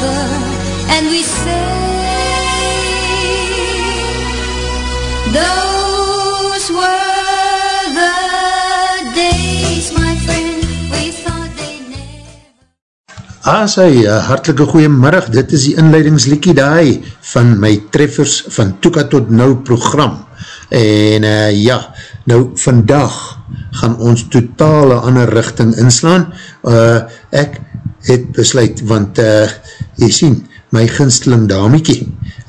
Another and we say, Those were the days, my friend, we thought they'd never. Asai, uh, hartelike goeiemiddag, dit is die inleidingsliekie daai van my treffers van Toeka tot Nou program. En uh, ja, nou vandag gaan ons totale ander richting inslaan. Uh, ek het besluit, want uh, jy sien, my ginsteling damiekie,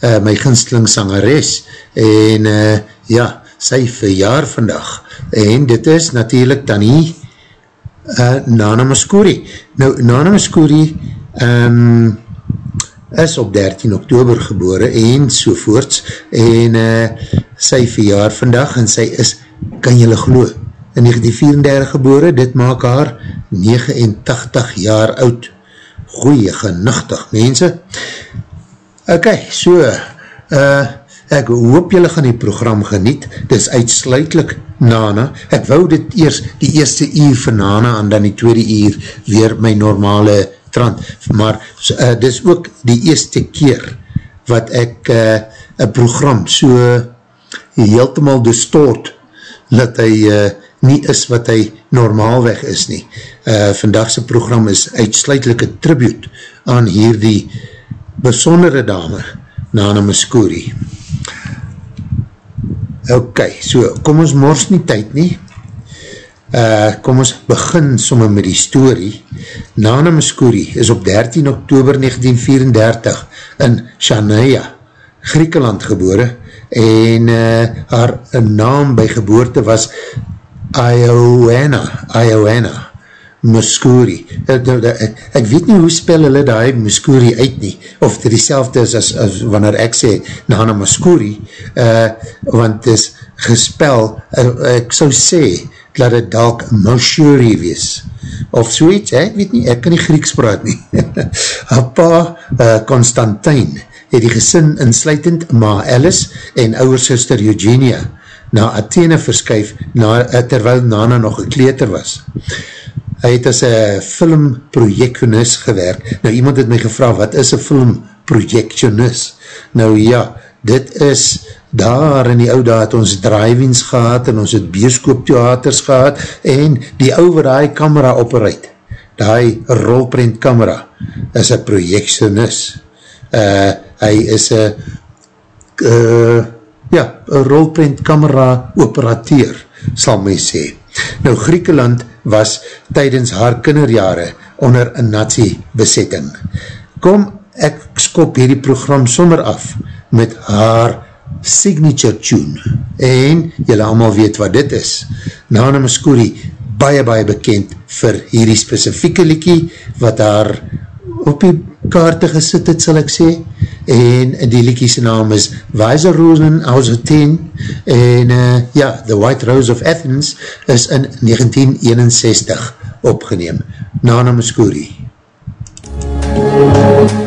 uh, my ginsteling sangeres, en uh, ja, sy verjaar vandag. En dit is natuurlijk dan nie uh, Nana Muscuri. Nou, Nana Muscuri um, is op 13 oktober gebore en sovoorts en uh, sy verjaar vandag en sy is, kan jylle glo, in 1934 gebore, dit maak haar 89 jaar oud. Goeie, genuchtig, mense. Ok, so, uh, ek hoop jylle gaan die program geniet, dit is uitsluitlik Nana, ek wou dit eers die eerste uur van Nana en dan die tweede uur weer my normale trant, maar uh, dit is ook die eerste keer wat ek uh, een program so heeltemaal distort dat hy uh, nie is wat hy normaalweg is nie. Uh, vandagse program is uitsluitlik een tribute aan hierdie besondere dame, Nana Muscuri. Ok, so kom ons mors nie tyd nie. Uh, kom ons begin somme met die story. Nana Muscuri is op 13 oktober 1934 in Shania, Griekenland gebore en uh, haar naam by geboorte was Ioana, Ioana Muscuri. Ek, ek, ek weet nie hoe spel hulle die Muscuri uit nie, of dit die is as, as wanneer ek sê Nana Muscuri, uh, want het is gespel, uh, ek sou sê, dat het dalk Muscuri wees, of soeets, ek weet nie, ek kan nie Grieks praat nie. Haar pa, uh, Constantijn, het die gesin insluitend Ma Alice en ouwe sister Eugenia na Athene verskuif na, terwyl Nana nog een kleter was. Hy het as een filmprojectionist gewerk. Nou iemand het my gevra, wat is een filmprojectionist? Nou ja, dit is daar in die oude het ons drive-ins gehad en ons het bierskooptheaters gehad en die ouwe die camera operuit, die rolprint camera is een projectionist. Uh, hy is een uh, ja, een rolprint camera operateur, sal my sê. Nou, Griekenland was tydens haar kinderjare onder een nazi besetting. Kom, ek skop hierdie program sommer af met haar signature tune en jylle allemaal weet wat dit is. Nana Muscuri, baie baie bekend vir hierdie specifieke liekie wat haar op die kaarte gesit het, sal ek sê, en die liekiese naam is Weiser Rosen aus Athen, en uh, ja, The White Rose of Athens is in 1961 opgeneem. Nana Muscuri. MUZIEK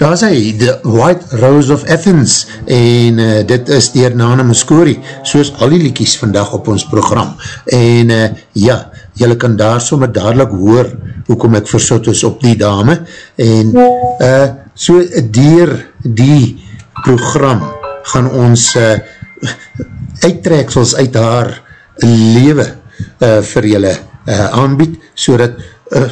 daar is hy, The White Rose of Athens, en uh, dit is dier Nana Muscori, soos al die liekies vandag op ons program. En uh, ja, jylle kan daar sommer dadelijk hoor, hoekom ek versot is op die dame, en uh, so dier die program gaan ons uh, uittreksels uit haar lewe uh, vir jylle uh, aanbied, so dat uh,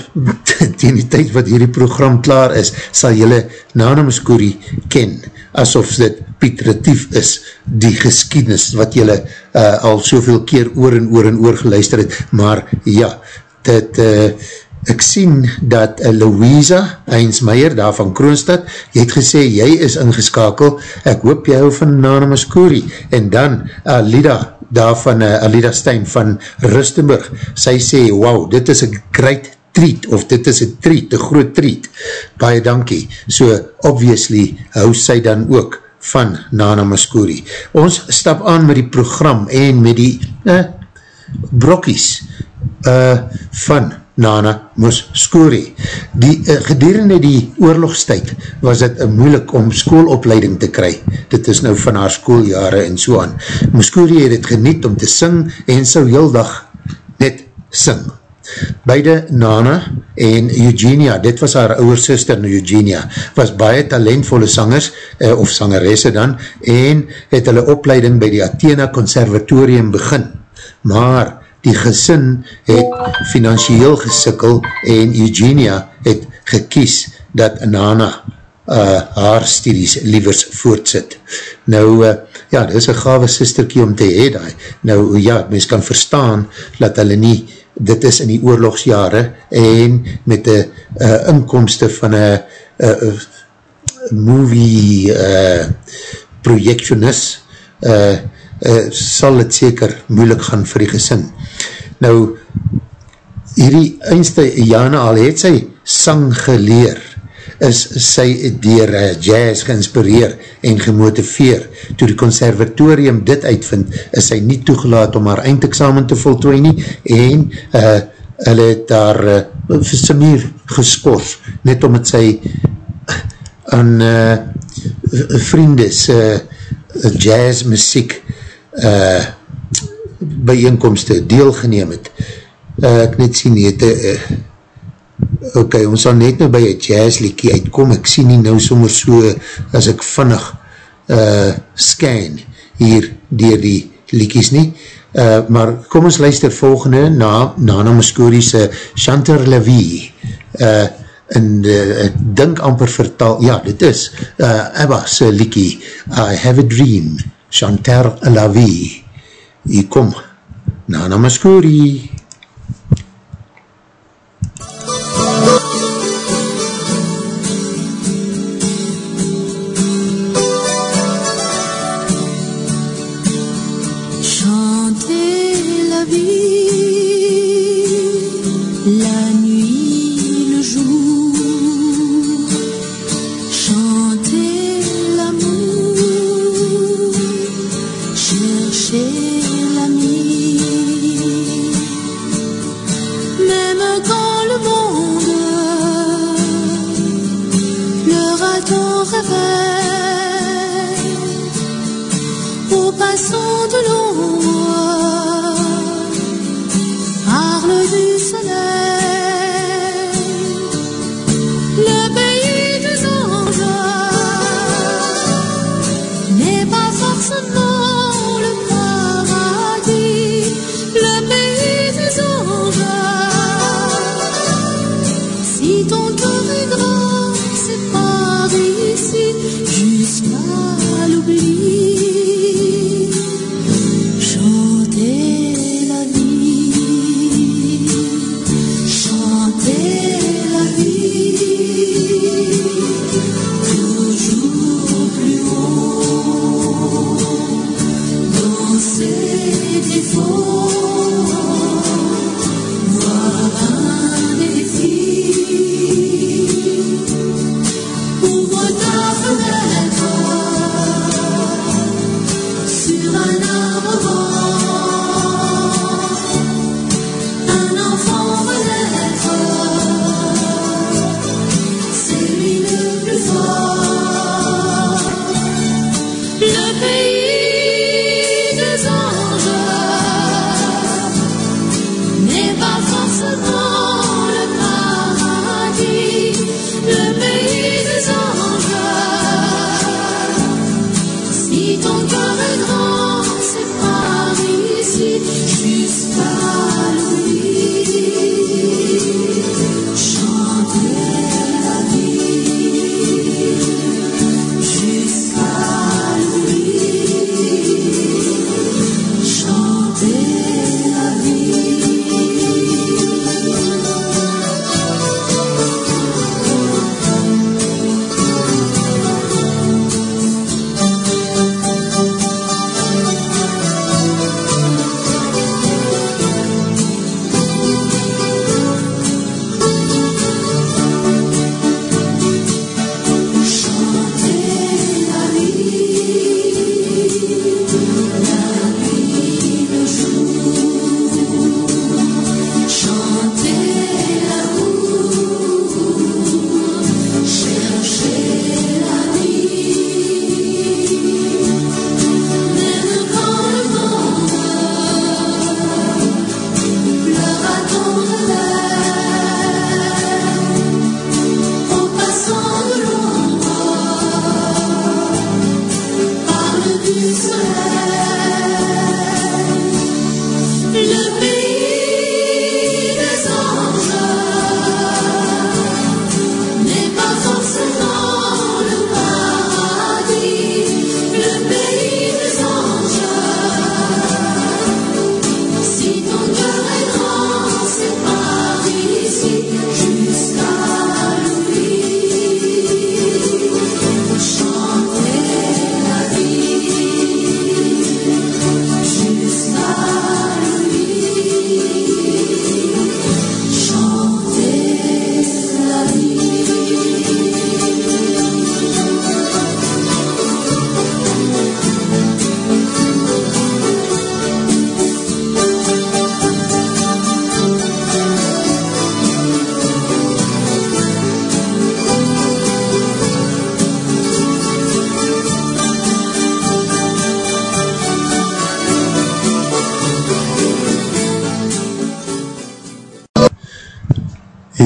ten die tyd wat hierdie program klaar is, sal jylle Nana Muscuri ken, asof dit Piet Retief is, die geskiednis wat jylle uh, al soveel keer oor en oor en oor geluister het, maar ja, dit, uh, ek sien dat uh, Louisa Heinzmeier daar van Kroonstad, jy het gesê, jy is ingeskakel, ek hoop jy hou van Nana Muscuri, en dan Alida, uh, daar van uh, Alida Stein van Rustenburg, sy sê, wow, dit is a great treat, of dit is een treat, een groot treat, baie dankie, so obviously hou sy dan ook van Nana Muscuri. Ons stap aan met die program en met die eh, brokkies uh, van Nana Muscuri. Die, uh, gedurende die oorlogstijd was het uh, moeilik om schoolopleiding te kry. Dit is nou van haar schooljare en so aan. Muscuri het het geniet om te sing en so heel dag net sing. Beide Nana en Eugenia, dit was haar ouwe sister Eugenia, was baie talentvolle sangers, eh, of sangeresse dan, en het hulle opleiding by die Athena Conservatorium begin. Maar die gesin het financieel gesikkel en Eugenia het gekies dat Nana uh, haar studies liewers voortsit. Nou, uh, ja, dit is een gave sisterkie om te hee daai. Nou, ja, mens kan verstaan dat hulle nie dit is in die oorlogsjare en met die uh, inkomste van een uh, movie uh, projectionist uh, uh, sal het seker moeilik gaan vir die gesin. Nou, hierdie einste Jana al het sy sang geleer is sy dier uh, jazz geinspireer en gemotiveer. Toe die conservatorium dit uitvind, is sy nie toegelaat om haar eindexamen te voltooi nie en uh, hulle het daar uh, sy meer geskors, net omdat sy aan uh, vriendes uh, jazz muziek uh, bijeenkomste deelgeneem het. Uh, ek net sien, het uh, ok, ons sal net nou by een jazzliekie uitkom, ek sien nie nou sommer so, as ek vannig uh, scan hier dier die liekies nie, uh, maar kom ons luister volgende na Nana Muscori's Chanter La Vie, uh, en uh, ek dink amper vertaal, ja, dit is uh, Abba's liekie, I Have a Dream, Chanter Vie, hier kom, Nana Muscori. C'est lui le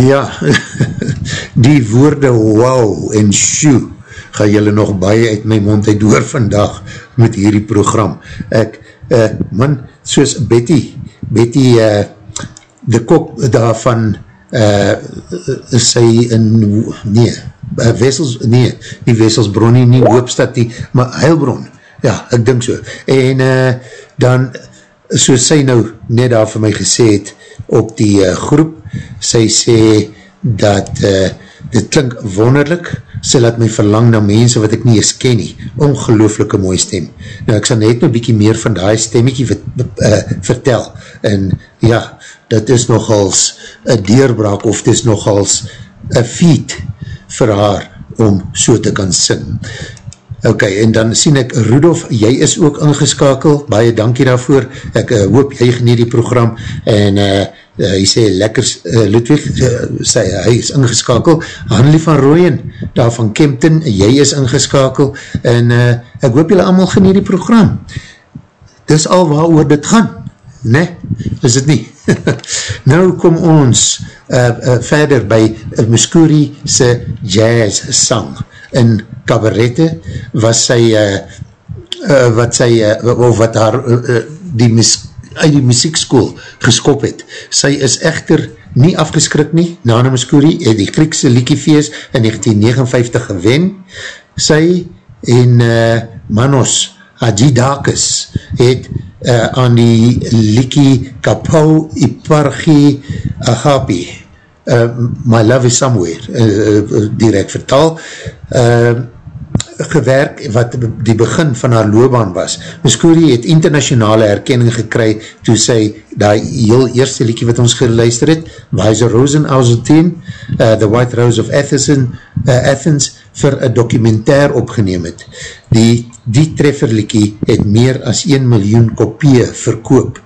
Ja, die woorde wow en shoo ga jylle nog baie uit my mond uit door vandag met hierdie program. Ek, uh, man, soos Betty, Betty, uh, de kop daarvan, uh, sy in, nee, uh, Wessels, nee, nie Wesselsbron nie, nie Hoopstad nie, maar Heilbron, ja, ek dink so. En uh, dan, soos sy nou net daar vir my gesê het, op die uh, groep, sy sê dat uh, dit klink wonderlik, sy laat my verlang na mense wat ek nie eens ken nie, ongelooflike mooi stem. Nou ek sal net nou bykie meer van die stemmiekie uh, vertel, en ja, dit is nogals een deurbraak, of dit is nogals een feat vir haar, om so te kan sing. Ok, en dan sien ek, Rudolf, jy is ook ingeskakel, baie dankie daarvoor, ek uh, hoop jy geniet die program, en uh, uh, hy sê lekker uh, Ludwig, uh, sê hy is ingeskakel, Hanlie van Rooyen, daar van Kempton, jy is ingeskakel, en uh, ek hoop jylle allemaal geniet die program. Dis al waar oor dit gaan, ne? Is dit nie? nou kom ons uh, uh, verder by uh, Muscuri se jazz sang, in cabarette was sy uh, uh, wat sy, uh, of wat haar uh, die mus uit die muziekskool geskop het. Sy is echter nie afgeskrik nie, Nana Muscuri het die Griekse Likiefeest in 1959 gewen. Sy en uh, Manos Hadjidakis het uh, aan die Liki Kapau Ipargi Agapi uh, My Love is Somewhere uh, direct vertaal uh, gewerk wat die begin van haar loopbaan was. Muscuri het internationale erkenning gekry toe sy die heel eerste liekie wat ons geluister het, Weiser Rosen Alzetien, uh, The White Rose of Athens, uh, Athens vir een documentair opgeneem het. Die, die trefferliekie het meer as 1 miljoen kopieë verkoop.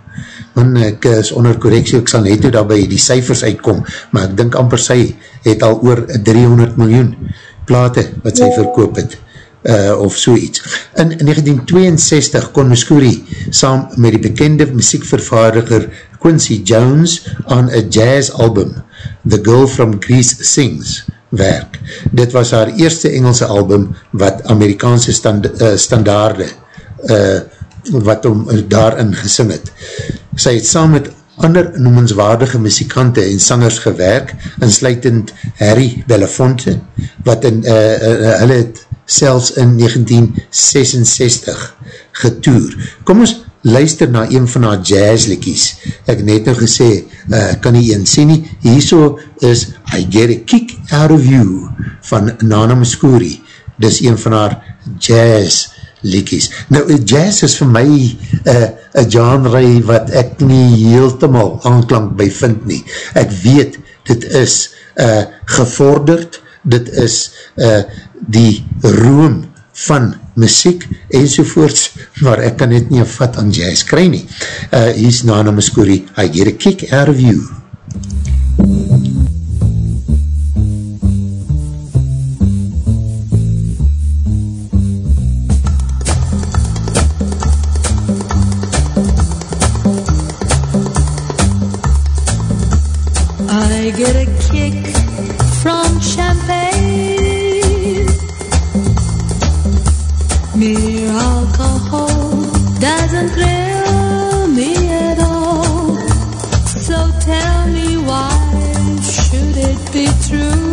Man, ek is onder correctie, ek sal net toe daarby die cijfers uitkom, maar ek dink amper sy het al oor 300 miljoen plate wat sy verkoop het uh, of so iets. In 1962 kon Muscuri saam met die bekende muziekvervaardiger Quincy Jones aan een jazz album The Girl from Greece Sings werk. Dit was haar eerste Engelse album wat Amerikaanse stand, uh, standaarde uh, wat om daarin gesing het. Sy het saam met ander noemenswaardige muzikante en sangers gewerk, insluitend Harry Belafonte, wat in, uh, uh, hulle het selfs in 1966 getoer. Kom ons luister na een van haar jazzlikies. Ek net nou gesê, uh, kan nie een sê nie, hierso is I Get a Kick Out of You van Nana Muscuri. Dis een van haar jazzlikies. Nou, jazz is vir my uh, een genre wat ek nie heeltemal aanklank by vind nie. Ek weet, dit is uh, gevorderd, dit is uh, die room van muziek enzovoorts, maar ek kan net nie een vat aan jazz kry nie. Uh, hier is Nana Muscuri, I get a kick out of you. I Mere alcohol doesn't thrill me at all. So tell me why should it be true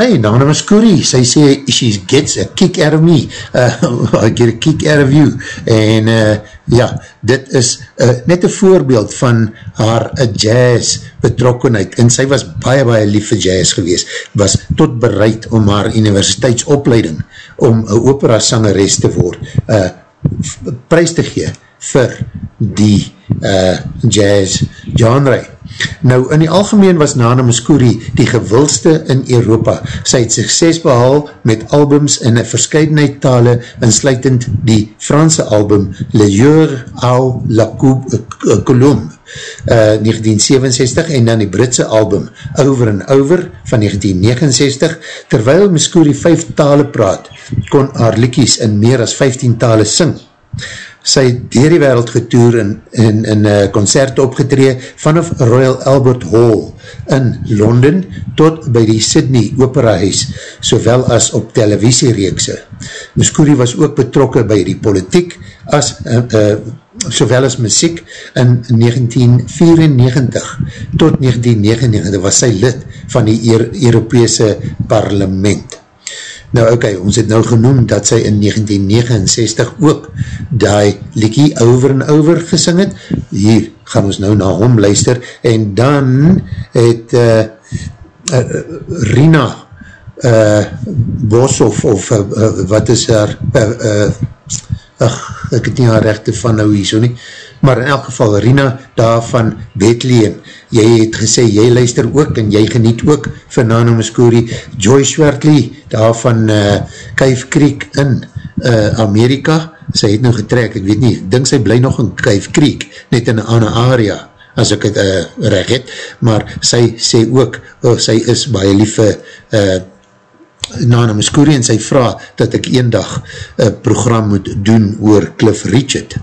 As hy, Nana Muscuri, sy sê, she gets a kick out of me, uh, I get a kick out of you, en uh, ja, dit is uh, net een voorbeeld van haar uh, jazz betrokkenheid, en sy was baie, baie lief vir jazz gewees, was tot bereid om haar universiteitsopleiding, om een opera sangeres te word, uh, prijs te gee vir die uh, jazz genre. Nou, in die algemeen was Nana Muscuri die gewildste in Europa. Sy het sukses behaal met albums in een verscheidenheid tale, insluitend die Franse album Le Jour au la Colombe. Uh, 1967 en dan die Britse album Over and Over van 1969 terwyl Muscuri vijf tale praat kon haar likies in meer as 15 tale sing sy dier die wereld getoer en in, in uh, concert opgetree vanaf Royal Albert Hall in Londen tot by die Sydney Opera Huis, sowel as op televisiereekse. Muscuri was ook betrokken by die politiek as uh, uh, sowel as muziek in 1994 tot 1999 was sy lid van die Europese parlement. Nou okay, ons het nou genoem dat sy in 1969 ook die liekie over en over gesing het. Hier gaan ons nou na hom luister en dan het uh, uh, Rina uh, Boshoff of uh, uh, wat is haar uh, uh, ach, ek het nie haar rechte van nou hier so nie, maar in elk geval Rina daar van Bethlehem jy het gesê, jy luister ook en jy geniet ook vir Nano Muscuri, Joy Schwertley, daar van uh, Kuif Creek in uh, Amerika, sy het nou getrek, ek weet nie, ek dink sy bly nog in Kuif Creek, net in een ander area, as ek het uh, reg het, maar sy sê ook, oh, sy is baie lieve uh, Nana Muscuri en sy vraag dat ek een dag een program moet doen oor Cliff Richard.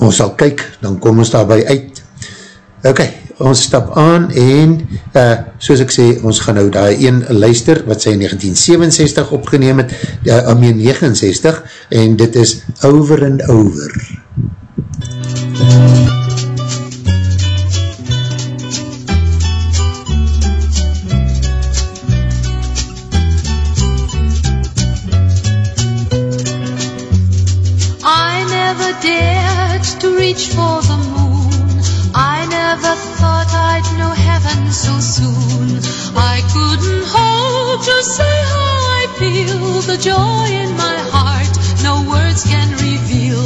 Ons sal kyk, dan kom ons daarby uit, Ok, ons stap aan en uh, soos ek sê, ons gaan nou daar een luister wat sy in 1967 opgeneem het, uh, om 69 en dit is Over and Over. I never to reach for the moon. I never thought I'd know heaven so soon. I couldn't hope to say how I feel. The joy in my heart, no words can reveal.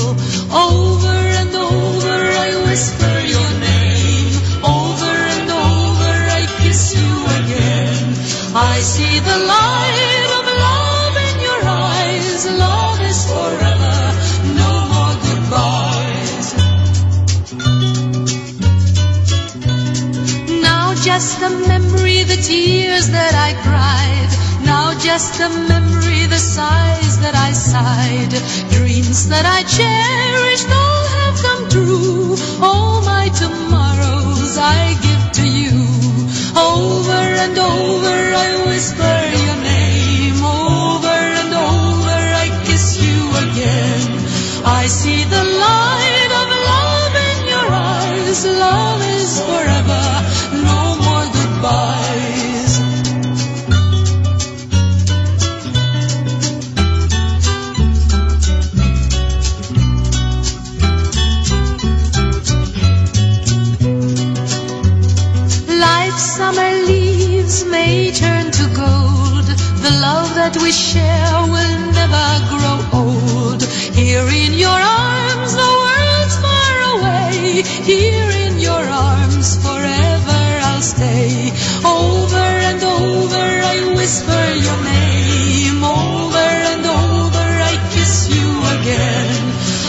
Over and over I whisper your name. Over and over I kiss you again. I see the light of just a memory, the tears that I cried. Now just a memory, the sighs that I sighed. Dreams that I cherished all have come true. All my tomorrows I give to you. Over and over I whisper your name. Over and over I kiss you again. I see the light of love in your eyes. Love is forever. Leaves may turn to gold. The love that we share will never grow old. Here in your arms, the world's far away. Here in your arms, forever I'll stay. Over and over I whisper your name. Over and over I kiss you again.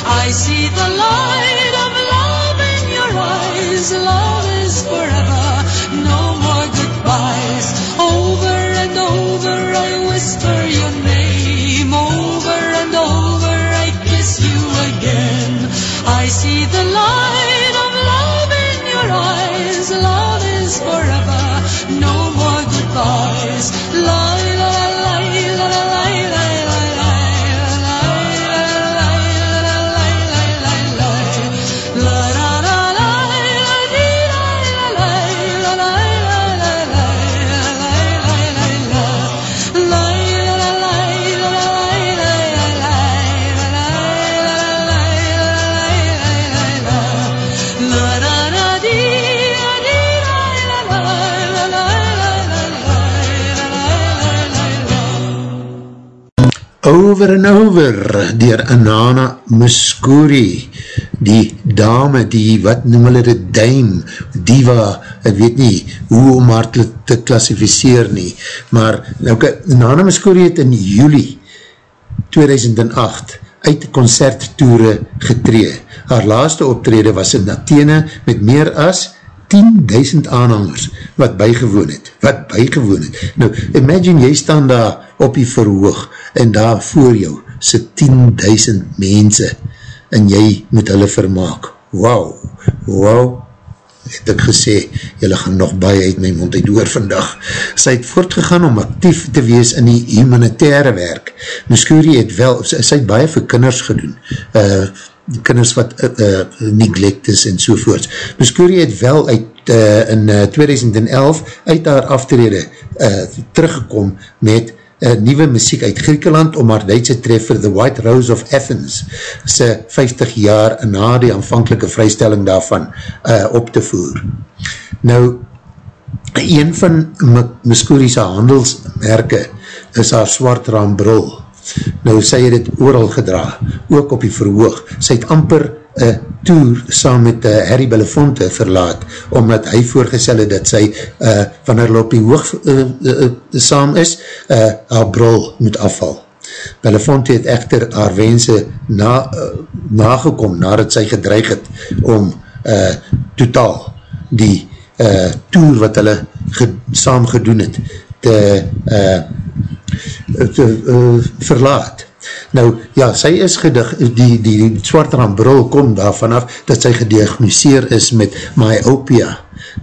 I see the light of love in your eyes. Love over I whisper your name. Over and over I kiss you again. I see the light of love in your eyes. Love is forever. No more goodbyes. La over en over dier Anana Muscuri die dame, die wat noem hulle dit duim, diva ek weet nie hoe om haar te, te klassificeer nie maar nou, Anana Muscuri het in juli 2008 uit concerttoere getree haar laaste optrede was in Athene met meer as 10.000 aanhangers wat bygewoon het, wat bygewoon het. Nou, imagine jy staan daar op die verhoog en daar voor jou sy 10.000 mense en jy moet hulle vermaak. Wow, wow, het ek gesê, jylle gaan nog baie uit my mond uit oor vandag. Sy het voortgegaan om actief te wees in die humanitaire werk. Muscuri het wel, sy, sy het baie vir kinders gedoen, uh, kinders wat uh, uh, neglect is en sovoorts. Muscuri het wel uit uh, in uh, 2011 uit haar aftrede uh, teruggekom met uh, nieuwe muziek uit Griekenland om haar Duitse treffer The White Rose of Athens sy 50 jaar na die aanvankelike vrystelling daarvan uh, op te voer. Nou, een van Muscuri's handelsmerke is haar swart raambrul Nou, sy het het ooral gedra, ook op die verhoog. Sy het amper een toer saam met uh, Harry Belafonte verlaat, omdat hy voorgesel het dat sy, uh, wanneer hy op die hoog uh, uh, uh, saam is, uh, haar brol moet afval. Belafonte het echter haar wense na, uh, nagekom, nadat sy gedreig het om uh, totaal die uh, toer wat hulle ge, saam gedoen het, te uh, te uh, verlaat. Nou, ja, sy is gedig, die, die, die swartraan brul kom daar vanaf, dat sy gediagnoseer is met myopia.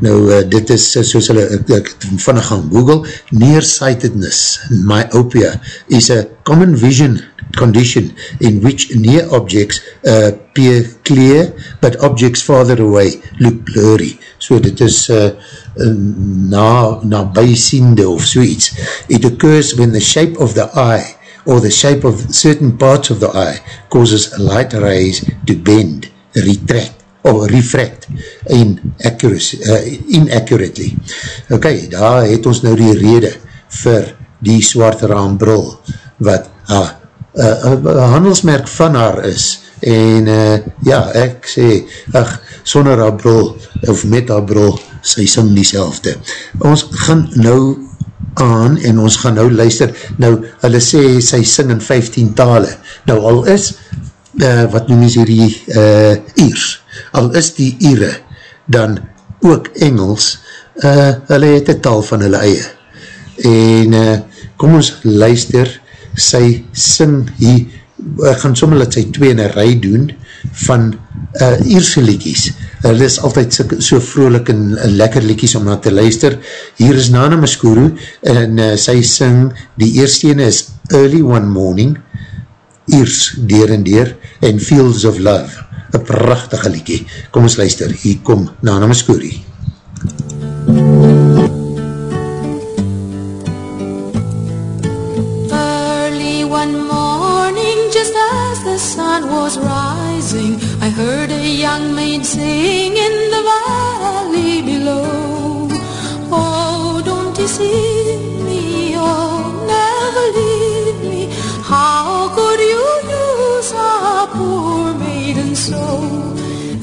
Nou, uh, dit is, soos hulle, ek, ek vannig gaan google, nearsightedness, myopia, is a common vision condition in which near objects uh, appear clear, but objects farther away look blurry. So, dit is, uh, na, na bijsiende of zoiets. It occurs when the shape of the eye or the shape of certain parts of the eye causes light rays to bend, retract or refract in accuracy, uh, inaccurately. Ok, daar het ons nou die rede vir die zwarte raambril wat uh, uh, uh, handelsmerk van haar is en uh, ja, ek sê, ach, sonder haar bril of met haar bril sy sing die selfde. Ons gaan nou aan en ons gaan nou luister, nou hulle sê sy sing in 15 tale, nou al is, uh, wat noem is hierdie uh, Iers, al is die Iere, dan ook Engels, uh, hulle het een taal van hulle eie, en uh, kom ons luister, sy sing hier, ek gaan somme dat sy twee in een rij doen, van uh, Ierse liedjies, hulle is altyd so, so vrolik en uh, lekker liedjies om na te luister. Hier is Nana Maskuru en uh, sy sing, die eerste ene is Early One Morning, Iers, Deer en Deer, en Fields of Love, een prachtige liedjie. Kom ons luister, hier kom Nana Maskuru. Early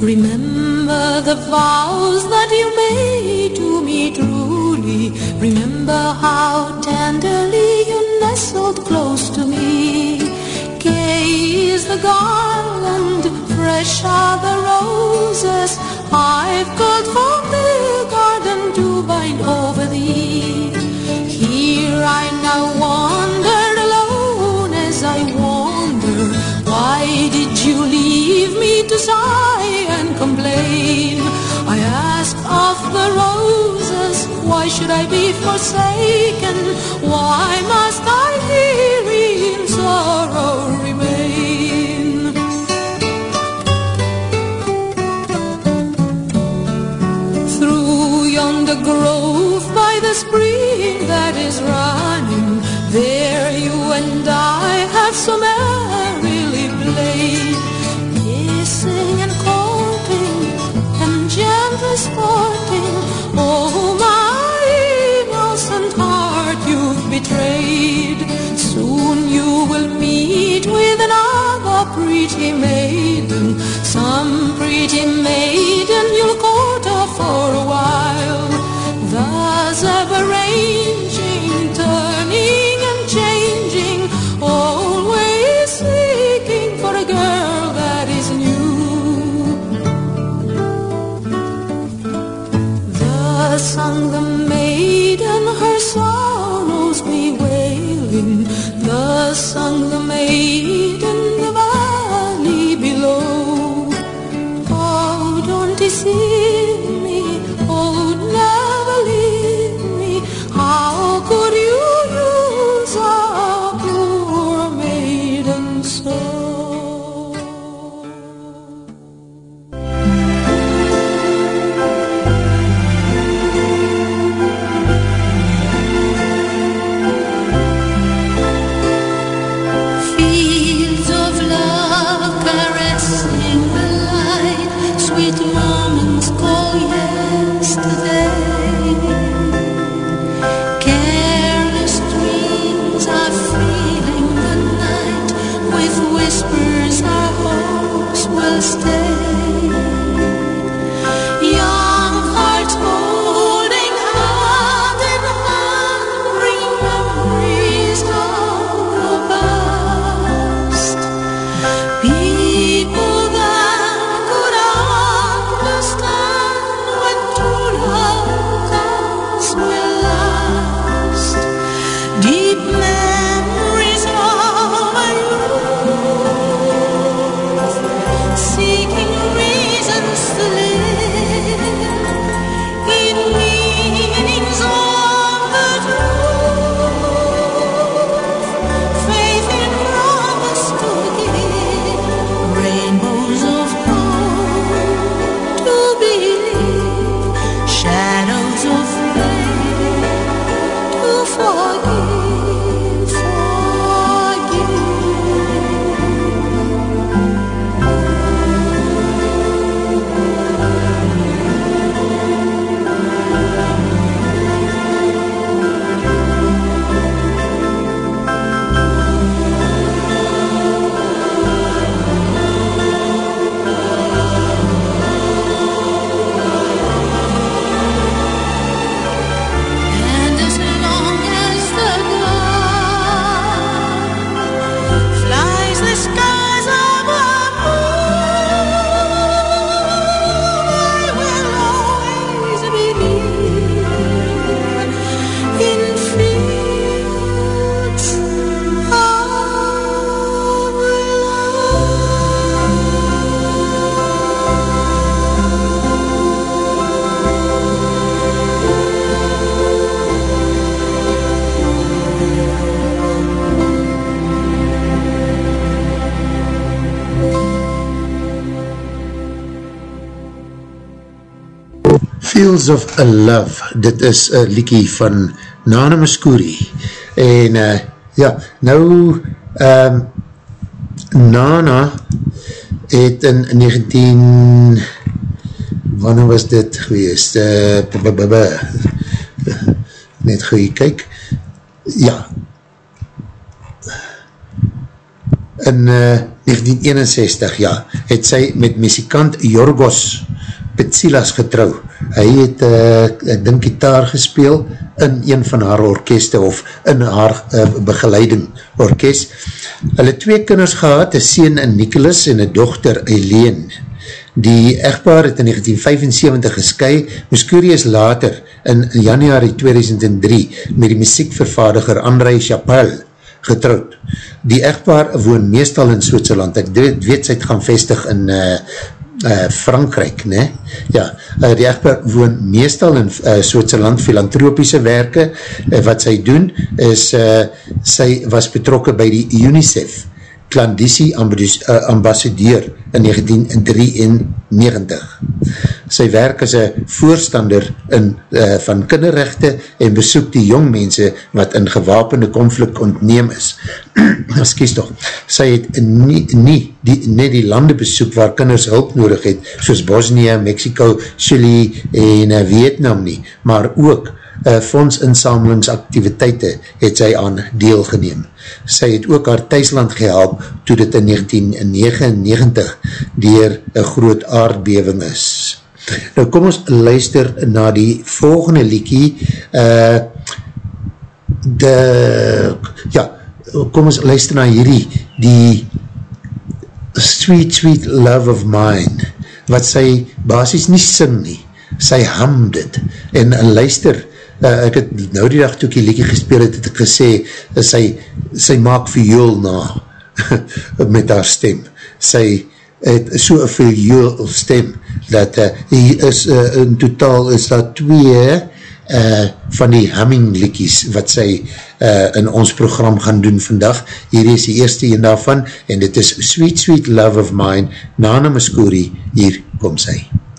Remember the vows that you made to me truly. Remember how tenderly you nestled close to me. Gay is the garland, fresh are the roses I've culled from the garden to bind over thee. Here I now the roses, why should I be forsaken? Why must I here in sorrow remain? Through yonder grove by the spring that is running, there you and I have so merrily played, afraid. Soon you will meet with another pretty maiden Some pretty maiden you'll call Fields of a Love, dit is een liekie van Nana Muscuri en uh, ja, nou um, Nana het in 19 wanneer was dit geweest? Uh, b -b -b net goeie kyk. Ja. In uh, 1961 ja, het sy met muzikant Jorgos Petsilas getrouw. Hy het, uh, ek dink, gitaar gespeel in een van haar orkeste of in haar uh, begeleiding orkest. Hulle twee kinders gehad, een sien in Nicholas en een dochter Eileen. Die echtpaar het in 1975 gesky, Muscuri is later in januari 2003 met die muziekvervaardiger André Chappelle getrouwd. Die echtpaar woon meestal in Switserland. Ek weet, weet sy het gaan vestig in uh, uh, Frankrijk, ne? Ja, uh, die echtpaar woon meestal in uh, Switserland, filantropische werke. Uh, wat sy doen is, uh, sy was betrokken by die UNICEF klandisie ambassadeur in 1993. Sy werk as een voorstander in, uh, van kinderrechte en besoek die jong mense wat in gewapende konflik ontneem is. Excuse toch, sy het nie, nie die, net die lande besoek waar kinders hulp nodig het, soos Bosnia, Mexico, Chili en uh, Vietnam nie, maar ook uh, fondsinsamelingsaktiviteite het sy aan deel geneem. Sy het ook haar thuisland gehelp toe dit in 1999 dier een groot aardbeving is. Nou kom ons luister na die volgende liekie uh, de ja, kom ons luister na hierdie die Sweet Sweet Love of Mine wat sy basis nie sing nie sy ham dit, en luister, uh, ek het nou die dag toe ek die liedje gespeel het, het ek gesê, uh, sy, sy maak viool na, met haar stem, sy het so een viool stem, dat uh, hier is, uh, in totaal is daar twee, uh, van die humming liedjes, wat sy uh, in ons program gaan doen vandag. Hier is die eerste een daarvan, en dit is Sweet Sweet Love of Mine, Nana Muscuri, hier kom sy. daar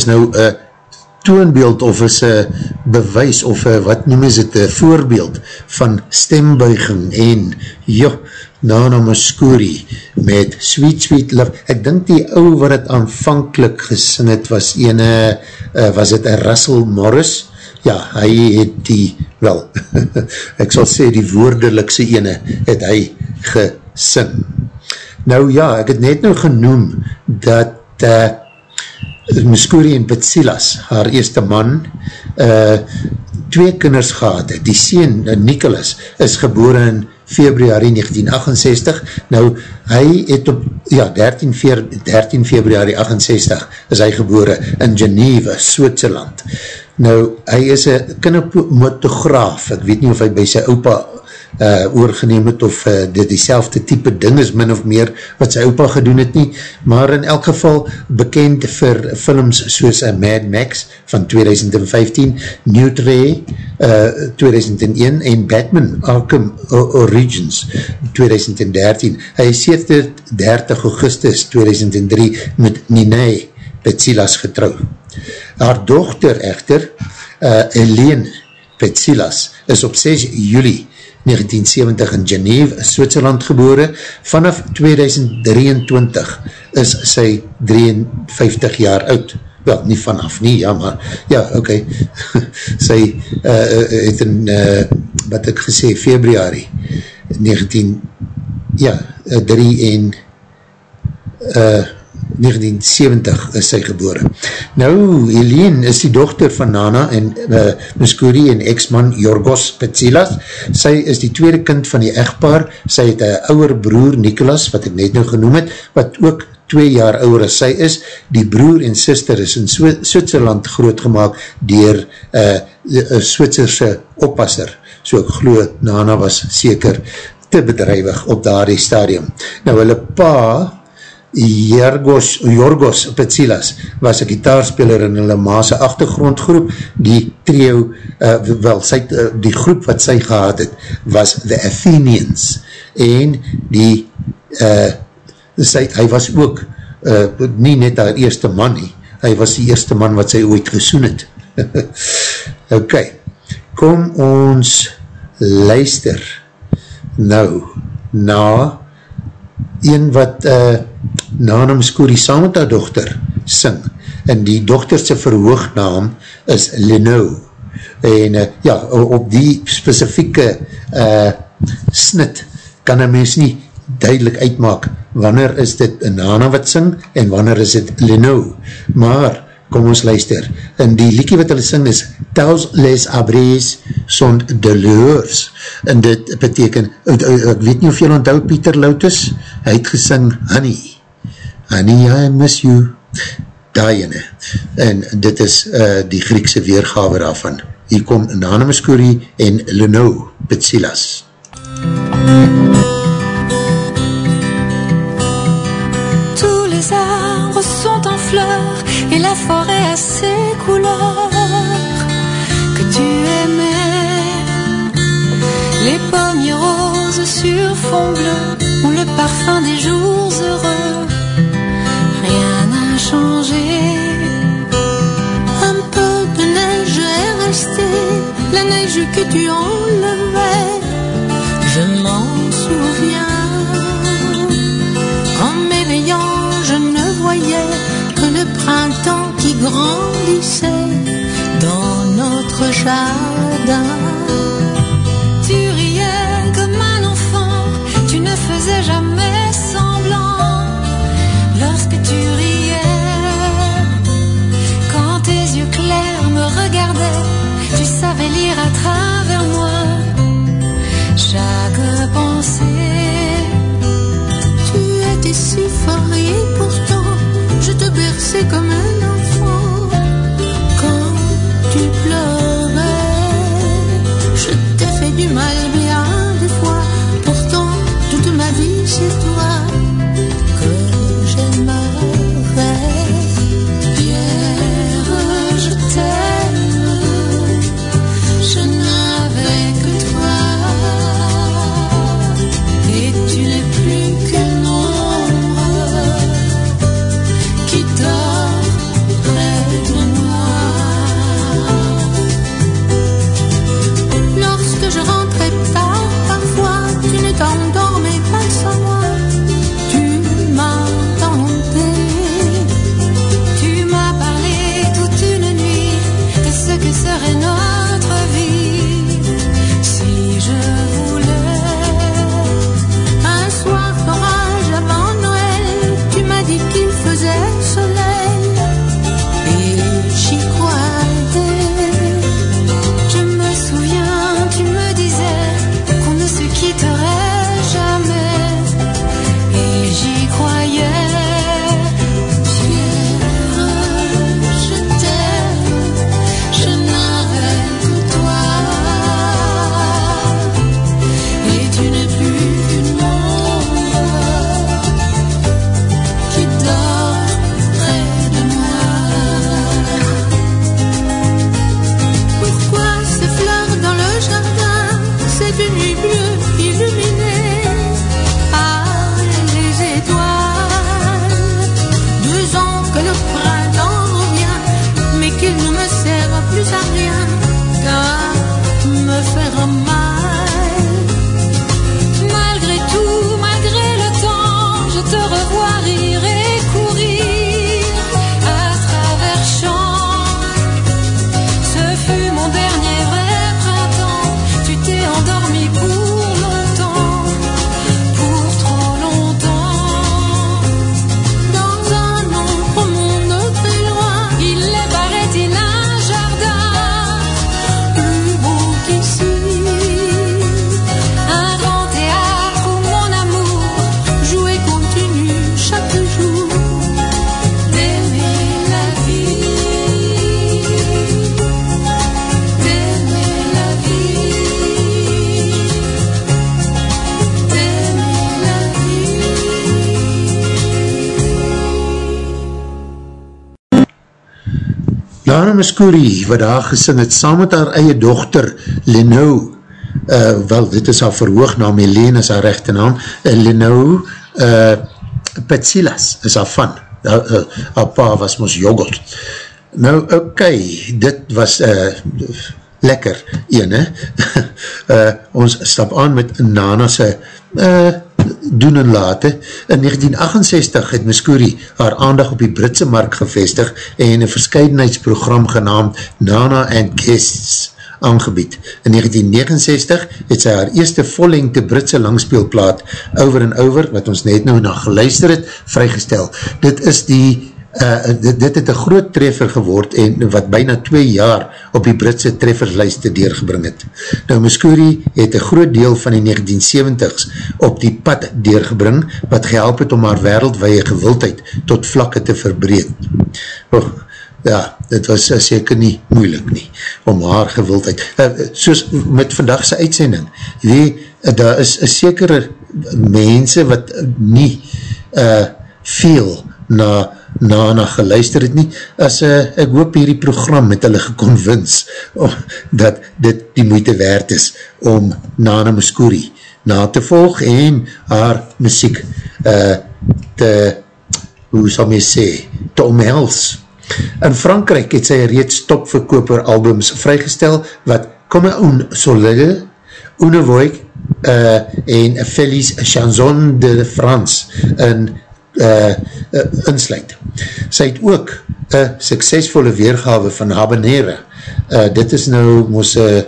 is nou een toonbeeld of is een bewys of a, wat noem is het, een voorbeeld van stembuiging en joh, Nana Muscuri met Sweet Sweet Love. Ek dink die ou wat het aanvankelijk gesing het was ene, uh, was het Russell Morris? Ja, hy het die, wel, ek sal sê die woordelikse ene het hy gesing. Nou ja, ek het net nou genoem dat uh, Muscuri en Petsilas, haar eerste man, uh, twee kinders gehad het. Die sien, uh, Nicholas, is geboren in februari 1968. Nou, hy het op, ja, 13, 13 februari 68 is hy geboren in Geneva, Switserland. Nou, hy is een kindermotograaf. Ek weet nie of hy by sy opa uh, oorgeneem het of uh, dit die selfde type ding is min of meer wat sy opa gedoen het nie, maar in elk geval bekend vir films soos uh, Mad Max van 2015, Newtray uh, 2001 en Batman Arkham Origins 2013. Hy is 30 augustus 2003 met Ninae Petsilas getrouw. Haar dochter echter, uh, Helene Petsilas, is op 6 juli 1970 in Genève, Switserland gebore. Vanaf 2023 is sy 53 jaar oud. Wel, nie vanaf nie, ja, maar ja, oké. Okay. sy uh, het in, uh, wat ek gesê, februari 19, ja, 3 en uh, 1970 is sy gebore. Nou, Helene is die dochter van Nana en uh, Muscuri en ex-man Jorgos Petsilas. Sy is die tweede kind van die echtpaar. Sy het een ouwer broer, Nicolas, wat ek net nou genoem het, wat ook twee jaar ouwer as sy is. Die broer en sister is in Switserland grootgemaak dier uh, een Switserse oppasser. So ek glo, Nana was seker te bedrijwig op daardie stadium. Nou, hulle pa, Jorgos, Jorgos Petsilas was een gitaarspeler in hulle maase achtergrondgroep, die trio, uh, wel, sy, uh, die groep wat sy gehad het, was The Athenians, en die, uh, sy, hy was ook, uh, nie net haar eerste man nie, hy was die eerste man wat sy ooit gesoen het. ok, kom ons luister nou na een wat uh, Nana Muscuri saam met haar dochter sing. En die dochterse verhoognaam is Leno en uh, ja, op die specifieke uh, snit kan een mens nie duidelik uitmaak wanneer is dit Nana wat sing en wanneer is dit Leno maar kom ons luister. En die liekie wat hulle sing is Tels les abres son de leurs en dit beteken ek weet nie of jy onthou Pieter Loutus hy het gesing Honey Honey I miss you. Daai ene. En dit is uh, die Griekse weergawe daarvan. Hier kom Anonymous Kuri en Leno Petsilas Tous grandissait dans notre jardin. Tu riais comme un enfant, tu ne faisais jamais semblant lorsque tu riais. Quand tes yeux clairs me regardaient, tu savais lire à travers moi chaque pensée. Tu étais si fort et pourtant je te berçais comme un Muscuri, wat daar gesing het, saam met haar eie dochter, Lenou, uh, wel, dit is haar verhoognaam, Helene is haar rechte naam, uh, Lenou uh, Petsilas is haar van, uh, uh, haar pa was mos yoghurt. Nou, oké, okay, dit was uh, lekker ene. uh, ons stap aan met Nana'se uh, doen en late. In 1968 het Muscuri haar aandag op die Britse mark gevestig en een verscheidenheidsprogram genaamd Nana and Guests aangebied. In 1969 het sy haar eerste vollengte Britse langspeelplaat Over and Over, wat ons net nou na geluister het, vrygestel. Dit is die Uh, dit, dit het een groot treffer geword en wat bijna twee jaar op die Britse trefferslijste deurgebring het. Nou, Muscuri het een groot deel van die 1970s op die pad deurgebring, wat gehelp het om haar wereldwaie gewildheid tot vlakke te verbreed. Oh, ja, dit was uh, seker nie moeilik nie, om haar gewildheid. Uh, soos met vandagse uitsending, weet, uh, daar is een sekere mense wat nie uh, veel na Nana geluister het nie, as uh, ek hoop hierdie program met hulle geconwins, oh, dat dit die moeite waard is om Nana Muscuri na te volg en haar muziek uh, te, hoe sal my sê, te omhels. In Frankrijk het sy reeds topverkoper albums vrygestel, wat Comme un Solide, Une Voig uh, en Felice Chanson de France in uh, uh, insluit. Sy het ook een suksesvolle weergawe van Habanera. Uh, dit is nou moos uh,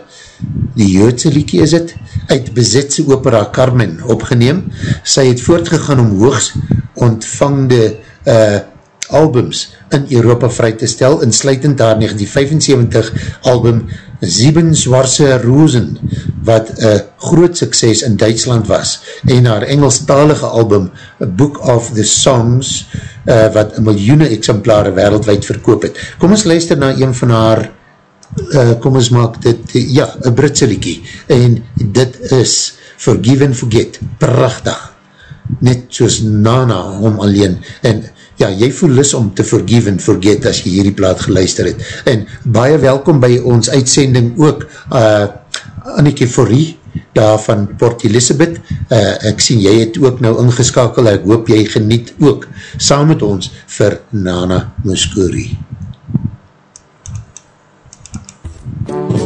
die Joodse liekie is het, uit bezitse opera Carmen opgeneem. Sy het voortgegaan om hoogs ontvangde uh, albums in Europa vry te stel, insluitend haar 1975 album Sieben Zwarse Rosen, wat een groot sukses in Duitsland was, en haar Engelstalige album Book of the Songs, uh, wat miljoene exemplare wereldwijd verkoop het. Kom ons luister na een van haar, uh, kom ons maak dit, ja, een Britse liekie, en dit is Forgive and Forget, prachtig, net soos Nana om alleen, en ja, jy voel lis om te forgive and forget as jy hierdie plaat geluister het. En baie welkom by ons uitsending ook, uh, Anneke Forrie, daar van Port Elizabeth. Uh, ek sien jy het ook nou ingeskakel, ek hoop jy geniet ook saam met ons vir Nana Muscuri. Guantanamera,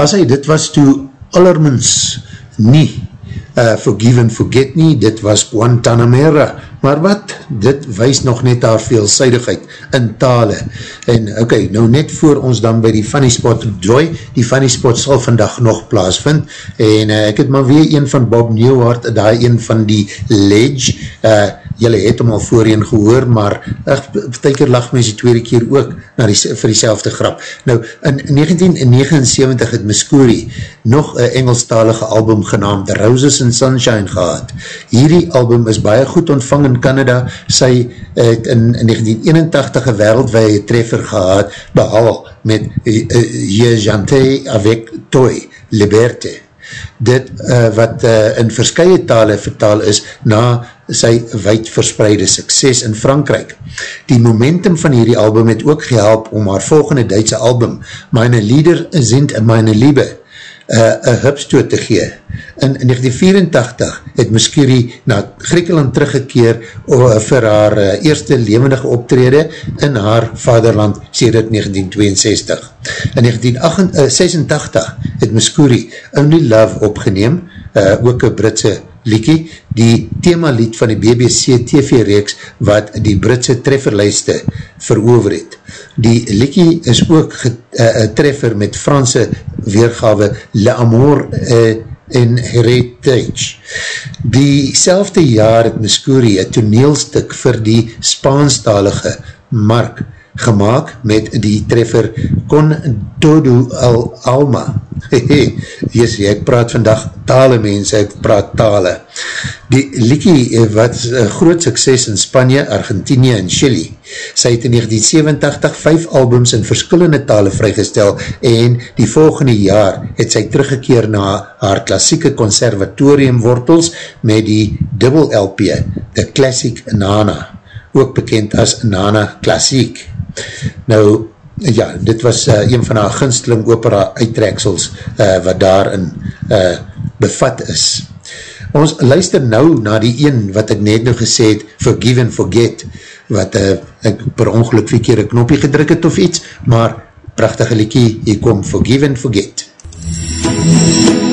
As hy, dit was toe Allermans nie uh, Forgive and Forget nie, dit was Guantanamera, maar wat, dit wees nog net haar veelzijdigheid in tale, en ok, nou net voor ons dan by die Funny Spot Joy, die Funny Spot sal vandag nog plaasvind, en uh, ek het maar weer een van Bob Newhart, daar een van die Ledge, uh, jylle het hom al voorheen gehoor, maar ach, beteker lag mens die tweede keer ook na die, vir die selfde grap. Nou, in 1979 het Muscuri nog een Engelstalige album genaamd Roses and Sunshine gehad. Hierdie album is baie goed ontvang in Canada, sy het in, in 1981 een wereldwee treffer gehad, behal met Je Jante avec Toi, Liberté dit uh, wat uh, in verskye tale vertaal is na sy wijdverspreide sukses in Frankrijk. Die momentum van hierdie album het ook gehelp om haar volgende Duitse album, Meine Lieder sind meine Liebe, uh, een hupstoot te gee. In 1984 het Muscuri na Griekenland teruggekeer uh, vir haar uh, eerste levendige optrede in haar vaderland sedert 1962. In 1986 het Muscuri Only Love opgeneem, uh, ook een Britse liekie, die themalied van die BBC TV-reeks wat die Britse trefferlijste verover het. Die liekie is ook een uh, treffer met Franse weergawe Le Amour uh, en Heritage. Die selfde jaar het Muscuri een toneelstuk vir die Spaanstalige mark gemaakt met die treffer Con Todo Al Alma. Yes, ek praat vandag tale mense, ek praat tale. Die liekie wat groot sukses in Spanje, Argentinië en Chili. Sy het in 1987 vijf albums in verskillende tale vrygestel en die volgende jaar het sy teruggekeer na haar klassieke conservatorium wortels met die dubbel LP, The Classic Nana, ook bekend as Nana Klassiek. Nou, ja, dit was uh, een van haar ginsteling opera uittreksels uh, wat daarin uh, bevat is. Ons luister nou na die een wat ek net nou gesê het, Forgive and Forget, wat uh, ek per ongeluk verkeer een knopje gedruk het of iets, maar prachtige liekie, hier kom Forgive and Forget. Time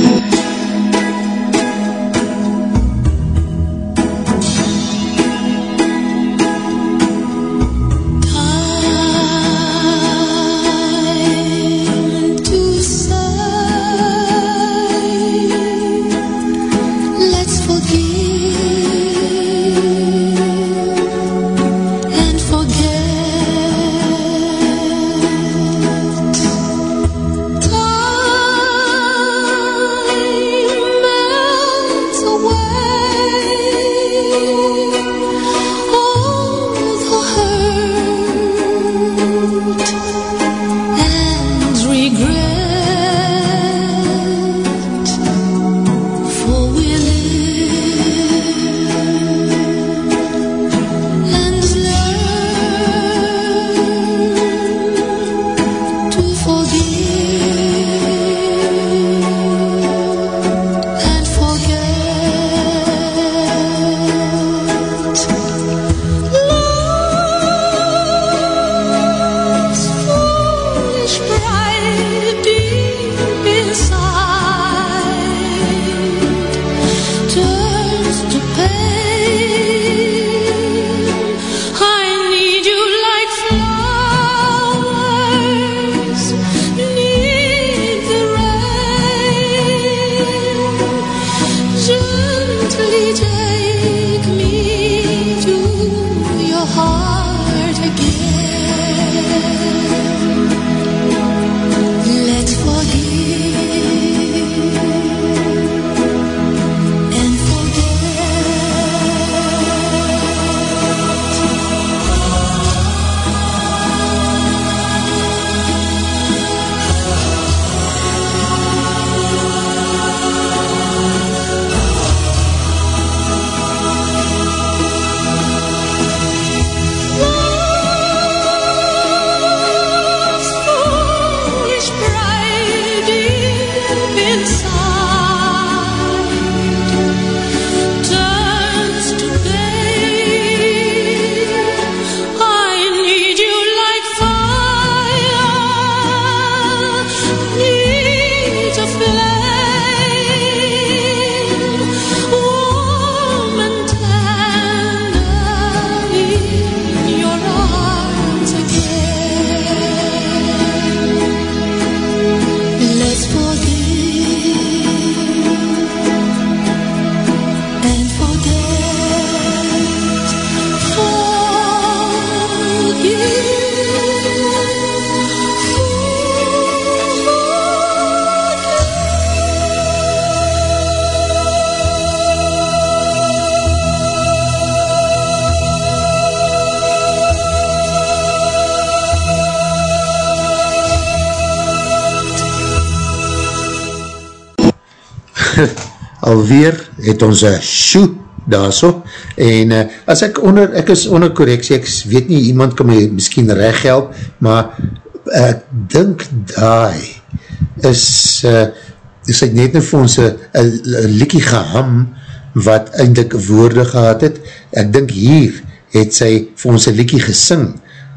alweer het ons een shoe daar so, en uh, as ek onder, ek is onder correctie, ek weet nie, iemand kan my miskien recht help, maar ek dink daai is, uh, is ek net nou vir ons een liekie geham, wat eindelijk woorde gehad het, ek dink hier het sy vir ons een liekie gesing,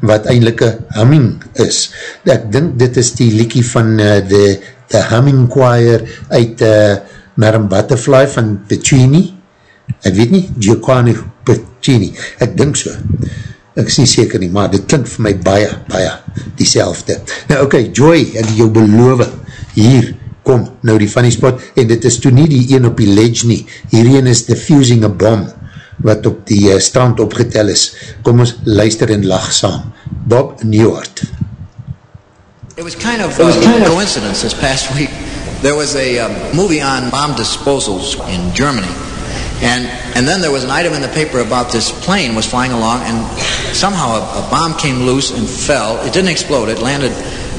wat eindelijk een humming is. Ek dink dit is die liekie van uh, the, the Humming Choir uit uh, Madame Butterfly van Puccini, ek weet nie, Giovanni Puccini, ek dink so, ek is nie seker nie, maar dit klink vir my baie, baie die selfde. Nou oké, okay, Joy, ek jou beloof, hier kom nou die funny spot, en dit is toe nie die een op die ledge nie, hierheen is diffusing a bomb, wat op die uh, strand opgetel is, kom ons luister en lach saam. Bob Newhart. It was kind of, uh, was kind of coincidence this past week. There was a um, movie on bomb disposals in Germany, And, and then there was an item in the paper about this plane was flying along and somehow a, a bomb came loose and fell. It didn't explode, it landed,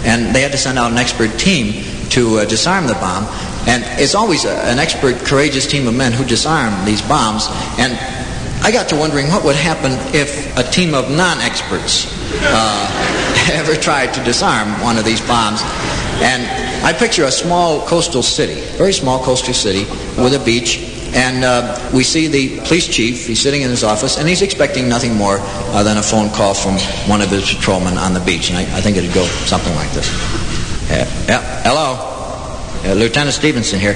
and they had to send out an expert team to uh, disarm the bomb. And it's always a, an expert, courageous team of men who disarm these bombs. And I got to wondering what would happen if a team of non-experts uh, ever tried to disarm one of these bombs. And I picture a small coastal city, very small coastal city with a beach and uh, we see the police chief, he's sitting in his office, and he's expecting nothing more uh, than a phone call from one of his patrolmen on the beach. And I, I think it'd go something like this. Uh, yeah, hello. Lieutenant Stevenson here.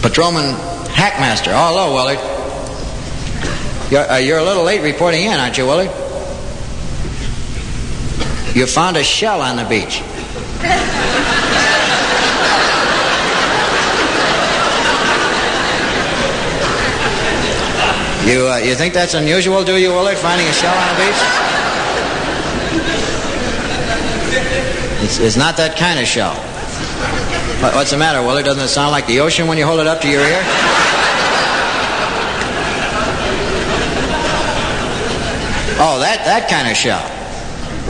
Patrolman Hackmaster. Oh, hello, Willard. You're, uh, you're a little late reporting in, aren't you, Willard? You found a shell on the beach. You, uh, you think that's unusual, do you, Willard, finding a shell on a beach? It's, it's not that kind of shell. What, what's the matter, Willard? Doesn't it sound like the ocean when you hold it up to your ear? Oh, that, that kind of shell.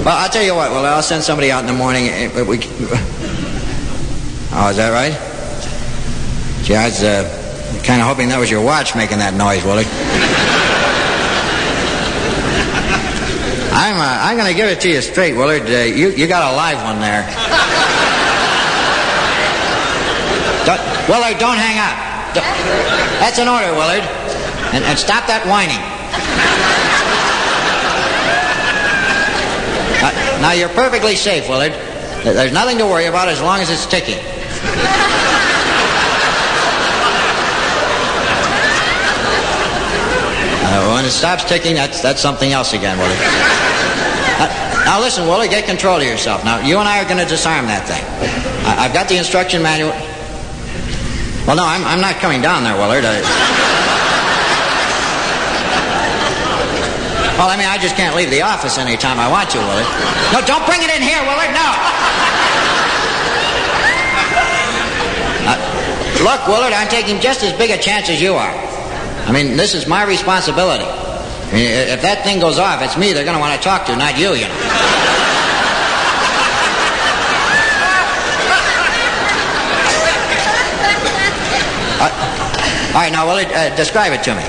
Well, I'll tell you what, Well, I'll send somebody out in the morning. We, oh, is that right? Gee, I uh, kind of hoping that was your watch making that noise, Willard. I'm, uh, I'm going to give it to you straight, Willard. Uh, you, you got a live one there. don't, Willard, don't hang up. Don't, that's an order, Willard. And, and stop that whining. Uh, now, you're perfectly safe, Willard. There's nothing to worry about as long as it's ticking. Uh, when it stops ticking, that's, that's something else again, Willie. Uh, now listen, Willie, get control of yourself. Now, you and I are going to disarm that thing. I, have got the instruction manual. Well, no, I'm, I'm not coming down there, Willard. I... Well, I mean, I just can't leave the office anytime I want to, Willard. No, don't bring it in here, Willard, no! Uh, look, Willard, I'm taking just as big a chance as you are. I mean, this is my responsibility. I mean, if that thing goes off, it's me they're going to want to talk to, not you, you know. Uh, all right, now, Willie, uh, describe it to me.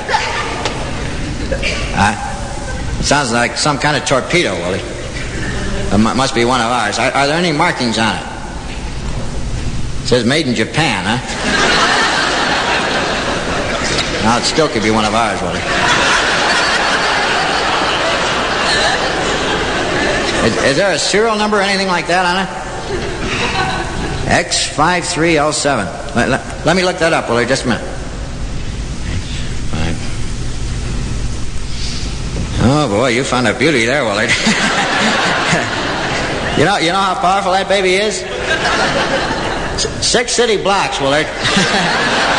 Sounds like some kind of torpedo, Willie. It must be one of ours. Are, are there any markings on it? It says made in Japan, huh? Now, it still could be one of ours, Willie. Is, is, there a serial number or anything like that on it? X53L7. Let, let, let me look that up, Willie, just a minute. Oh boy, you found a beauty there, Willard. you know, you know how powerful that baby is? Six city blocks, Willard.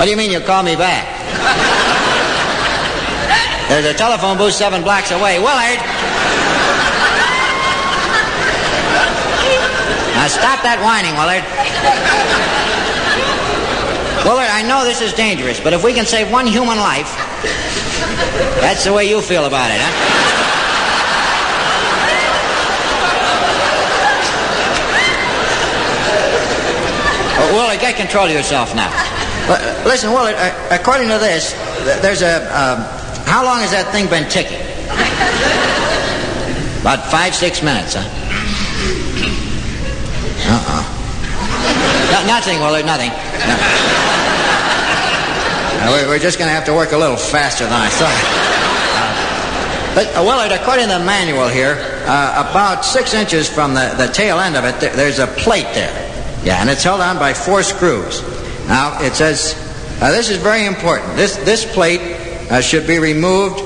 What do you mean You'll call me back? There's a telephone booth seven blocks away. Willard! Now stop that whining, Willard. Willard, I know this is dangerous, but if we can save one human life, that's the way you feel about it, huh? Willie, get control of yourself now. Listen, Willie, uh, according to this, there's a. Um, how long has that thing been ticking? About five, six minutes, huh? Uh-uh. No, nothing, Willard, nothing. No. Uh, we're, just going to have to work a little faster than I thought. Uh, but, uh, Willard, according to the manual here, uh, about six inches from the, the tail end of it, there, there's a plate there. Yeah, and it's held on by four screws. Now, it says, uh, this is very important. This, this plate uh, should be removed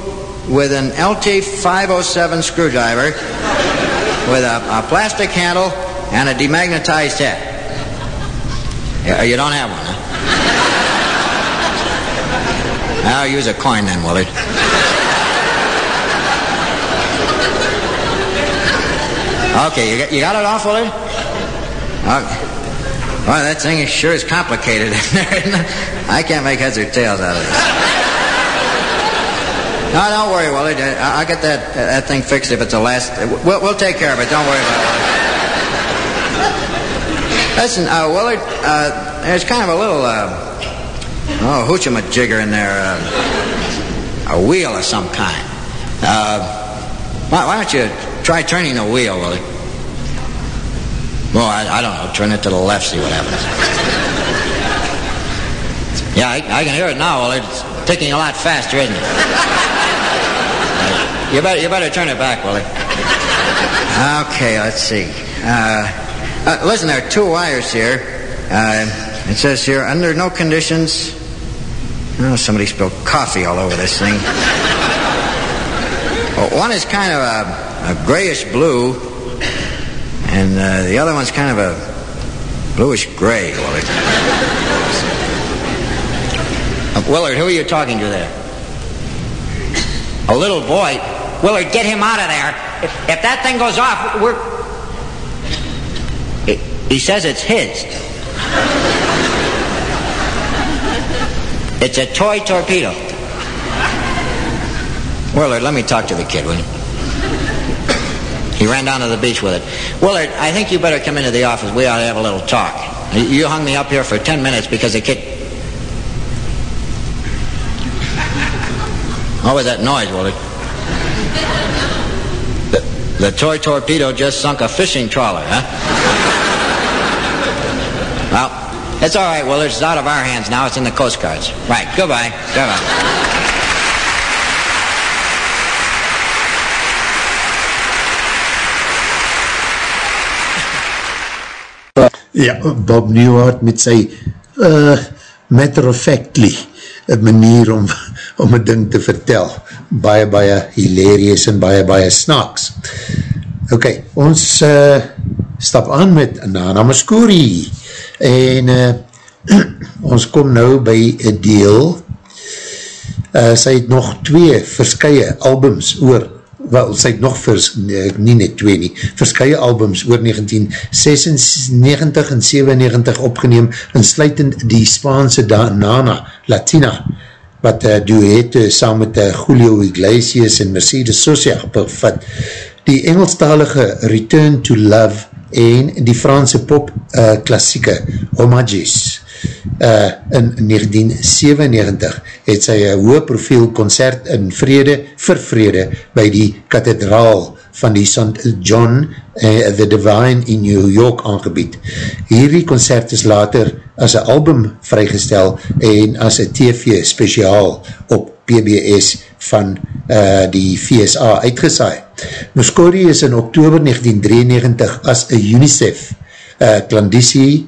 with an LT 507 screwdriver with a, a plastic handle and a demagnetized head. You don't have one, huh? I'll use a coin then, Willard. Okay, you got, you got it off, Willard? Okay. Well, that thing is sure is complicated in there. I can't make heads or tails out of this. No, don't worry, Willard. I'll get that that thing fixed if it's the last. We'll, we'll take care of it. Don't worry about it. Listen, uh, Willard, uh, there's kind of a little, uh, oh, hoochie-majigger in there. Uh, a wheel of some kind. Uh, why, why don't you try turning the wheel, Willard? Well, I, I don't know. Turn it to the left, see what happens. Yeah, I, I can hear it now, Willard. It's ticking a lot faster, isn't it? You better, you better turn it back, Willard. Okay, let's see. Uh, uh, listen, there are two wires here. Uh, it says here, under no conditions. Oh, somebody spilled coffee all over this thing. Well, one is kind of a, a grayish blue, and uh, the other one's kind of a bluish gray, Willard. Uh, Willard, who are you talking to there? A little boy. Willard, get him out of there. If, if that thing goes off, we're. He, he says it's his. It's a toy torpedo. Willard, let me talk to the kid, will you? He ran down to the beach with it. Willard, I think you better come into the office. We ought to have a little talk. You hung me up here for ten minutes because the kid. What was that noise, Willard? The, the toy torpedo just sunk a fishing trawler, huh? well, it's all right, Willard. It's out of our hands now. It's in the Coast Guard's. Right. Goodbye. Goodbye. Ja, Bob Newhart met sy uh, matter of factly een manier om, om een ding te vertel. Baie, baie hilarious en baie, baie snaaks. Ok, ons uh, stap aan met Nana Muscuri en uh, ons kom nou by een deel uh, sy het nog twee verskye albums oor wel, sy het nog vers, nee, nie net twee nie, verskye albums oor 1996 en 97 opgeneem, en sluitend die Spaanse da Nana Latina, wat uh, duet uh, saam met uh, Julio Iglesias en Mercedes Sosa bevat. Die Engelstalige Return to Love en die Franse pop uh, klassieke Homages uh, in 1997 het sy een hoë profiel concert in vrede vir vrede by die kathedraal van die St. John uh, the Divine in New York aangebied. Hierdie concert is later as een album vrygestel en as een TV speciaal op PBS van uh, die VSA uitgesaai. Muscori is in oktober 1993 as een UNICEF uh, klandisie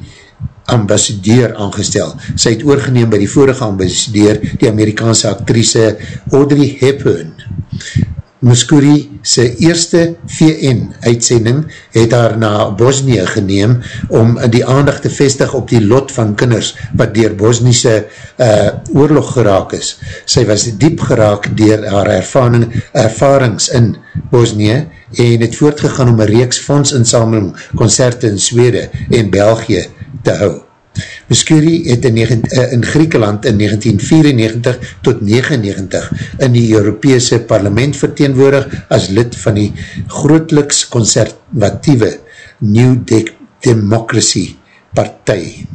ambassadeur aangestel. Sy het oorgeneem by die vorige ambassadeur, die Amerikaanse actrice Audrey Hepburn. Muscuri sy eerste VN-uitsending het haar na Bosnië geneem om die aandacht te vestig op die lot van kinders wat dier Bosniese uh, oorlog geraak is. Sy was diep geraak dier haar ervaring, ervarings in Bosnië en het voortgegaan om een reeks fondsinsameling, concerte in Swede en België te hou. Muscuri het in, negen, uh, in Griekenland in 1994 tot 99 in die Europese parlement verteenwoordig as lid van die grootliks conservatieve New De Democracy partij.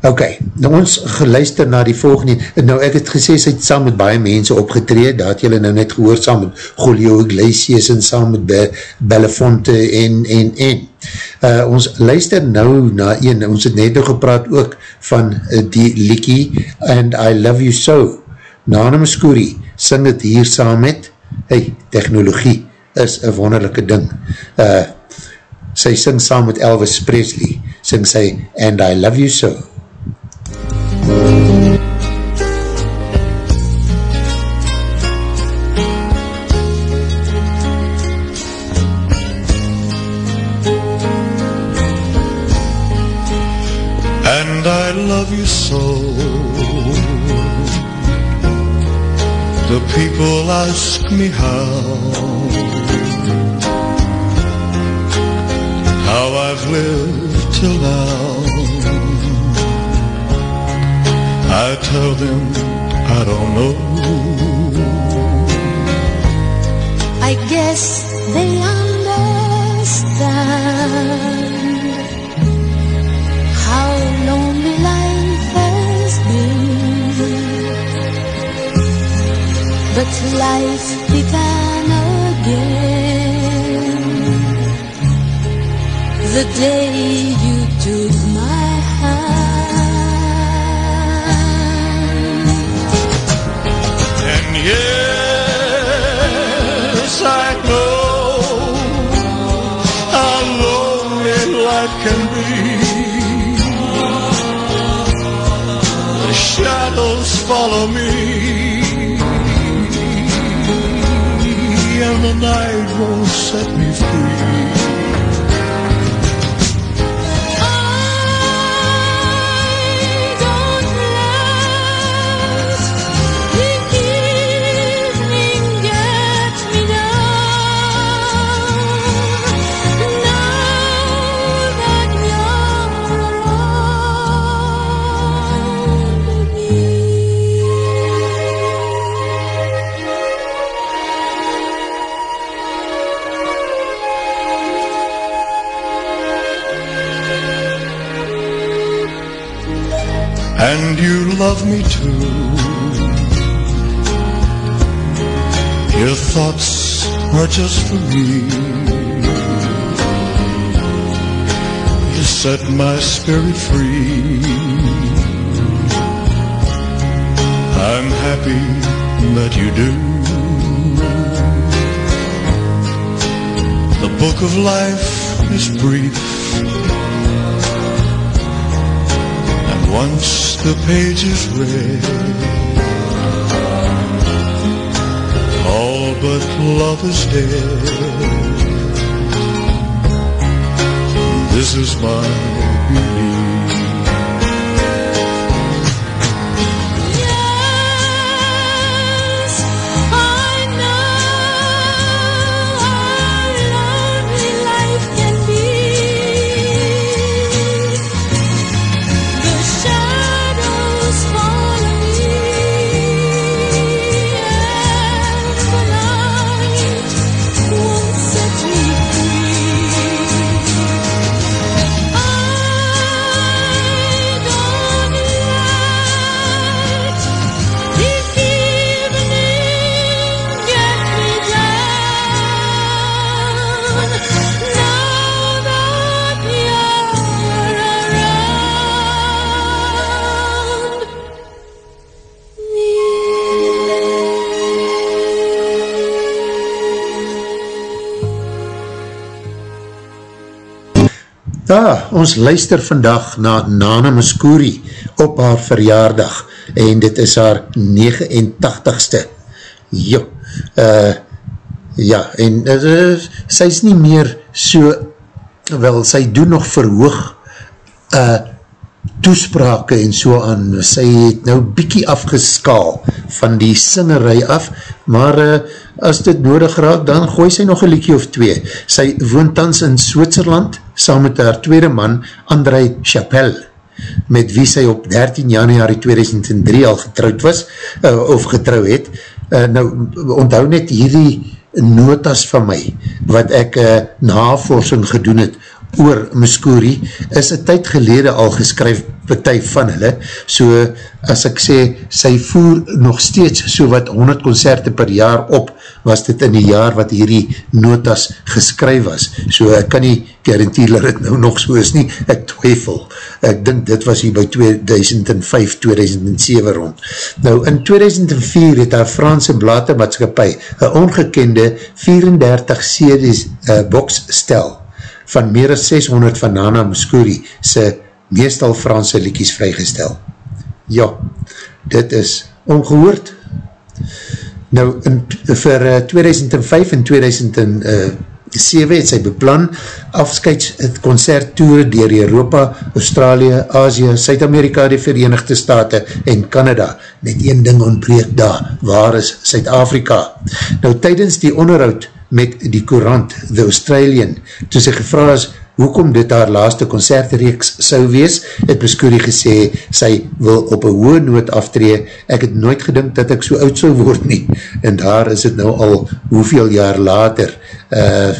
Ok, nou ons geluister na die volgende, nou ek het gesê, sy het saam met baie mense opgetreed, daar het julle nou net gehoord, saam met Julio Iglesias en saam met Be Belafonte en, en, en. Uh, ons luister nou na een, ons het net nog gepraat ook van uh, die Likie and I Love You So. Nana Muscuri sing het hier saam met, hey, technologie is een wonderlijke ding. Uh, sy sing saam met Elvis Presley, sing sy And I Love You So. Ask me how, how I've lived till now. I tell them I don't know. I guess they But life began again the day you took my hand. And yes, I know how lonely life can be. The shadows follow me, night won't set me and you love me too. Your thoughts are just for me. You set my spirit free. I'm happy that you do. The book of life is brief. Once the page is read, all but love is dead. This is my belief. Ons luister vandag na Nana Muscuri op haar verjaardag en dit is haar 89ste. Jo, uh, ja, en uh, sy is nie meer so, wel, sy doen nog verhoog uh, toesprake en so aan, sy het nou bykie afgeskaal van die singerij af, maar uh, as dit nodig raak, dan gooi sy nog een liekie of twee. Sy woont tans in Switserland, saam met haar tweede man, André Chappelle, met wie sy op 13 januari 2003 al getrouwd was, uh, of getrouw het. Uh, nou, onthou net hierdie notas van my, wat ek uh, navorsing gedoen het, oor Muscuri, is een tyd gelede al geskryf partij van hulle, so as ek sê, sy voer nog steeds so wat 100 concerte per jaar op, was dit in die jaar wat hierdie notas geskryf was, so ek kan nie garantie dat het nou nog so is nie, ek twyfel, ek dink dit was hier by 2005, 2007 rond. Nou in 2004 het haar Franse blatermaatskapie een ongekende 34 series uh, box stel van meer as 600 van Nana Muscuri sy meestal Franse liedjes vrygestel. Ja, dit is ongehoord. Nou, in, vir uh, 2005 en 2007 het sy beplan afskeids het concerttoere dier Europa, Australië, Azië, Suid-Amerika, die Verenigde Staten en Canada. Net een ding ontbreek daar, waar is Suid-Afrika? Nou, tydens die onderhoud met die courant The Australian, toe sy gevra is, hoekom dit haar laaste concertreeks sou wees, het Muscuri gesê, sy wil op een hoë noot aftree, ek het nooit gedink dat ek so oud sou word nie, en daar is het nou al hoeveel jaar later, uh,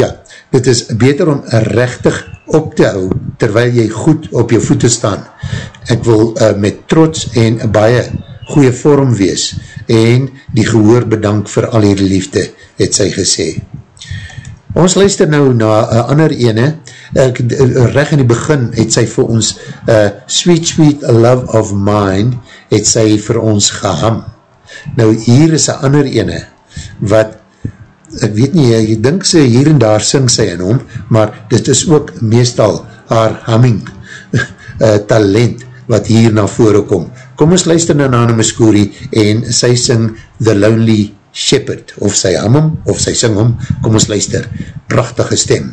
ja, dit is beter om rechtig op te hou, terwyl jy goed op jou voete staan, ek wil uh, met trots en baie goeie vorm wees, en die gehoor bedank vir al die liefde, het sy gesê. Ons luister nou na uh, ander ene, ek, recht in die begin het sy vir ons uh, Sweet Sweet Love of Mine, het sy vir ons geham. Nou hier is een ander ene, wat, ek weet nie, ek dink sy hier en daar sing sy in hom, maar dit is ook meestal haar humming uh, talent, wat hier na vore kom. Kom ons luister na Nana Muscuri en sy sing The Lonely Shepherd, of sy ham hom, of sy sing hom, kom ons luister, prachtige stem.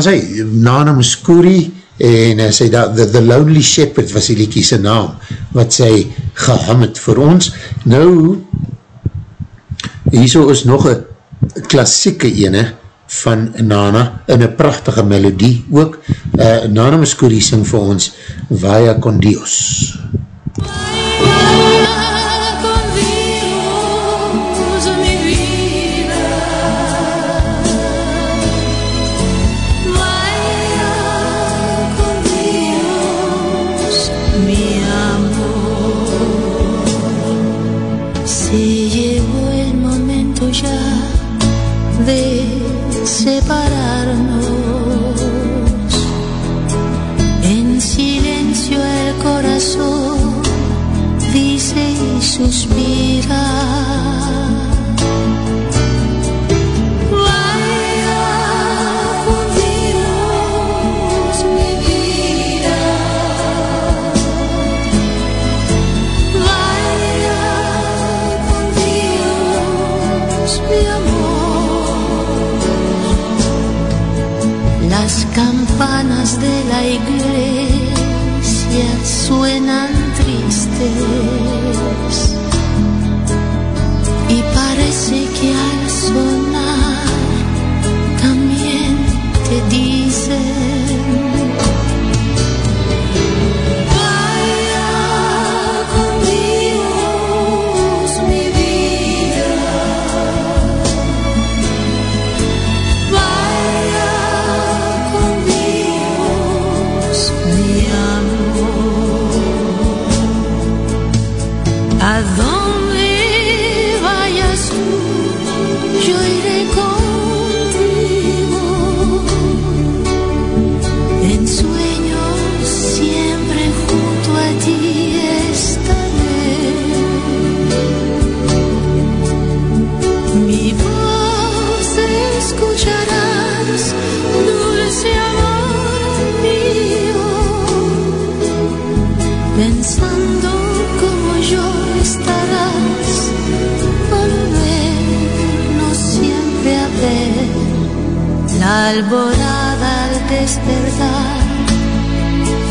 Daar is hy, Nana Muscuri, en uh, sy da, the, the Lonely Shepherd was die liekie sy naam, wat sy geham het vir ons. Nou, hierso is nog een klassieke ene van Nana, in een prachtige melodie ook. Uh, Nana Muscuri sing vir ons Vaya con Dios. Vaya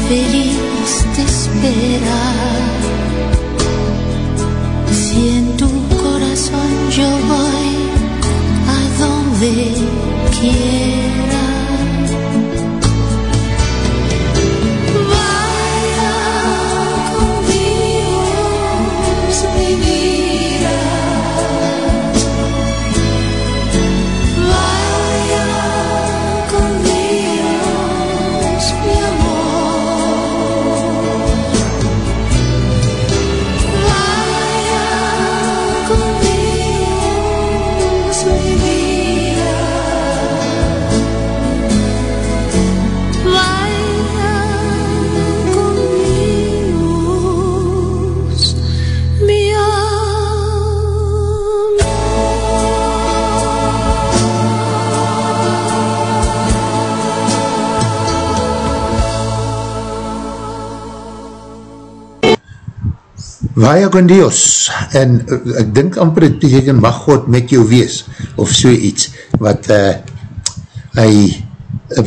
feliz te espera. Si en tu corazón yo voy a donde quiera. Vaya con Dios, en uh, ek dink amper het beteken, mag God met jou wees, of so iets, wat uh, hy,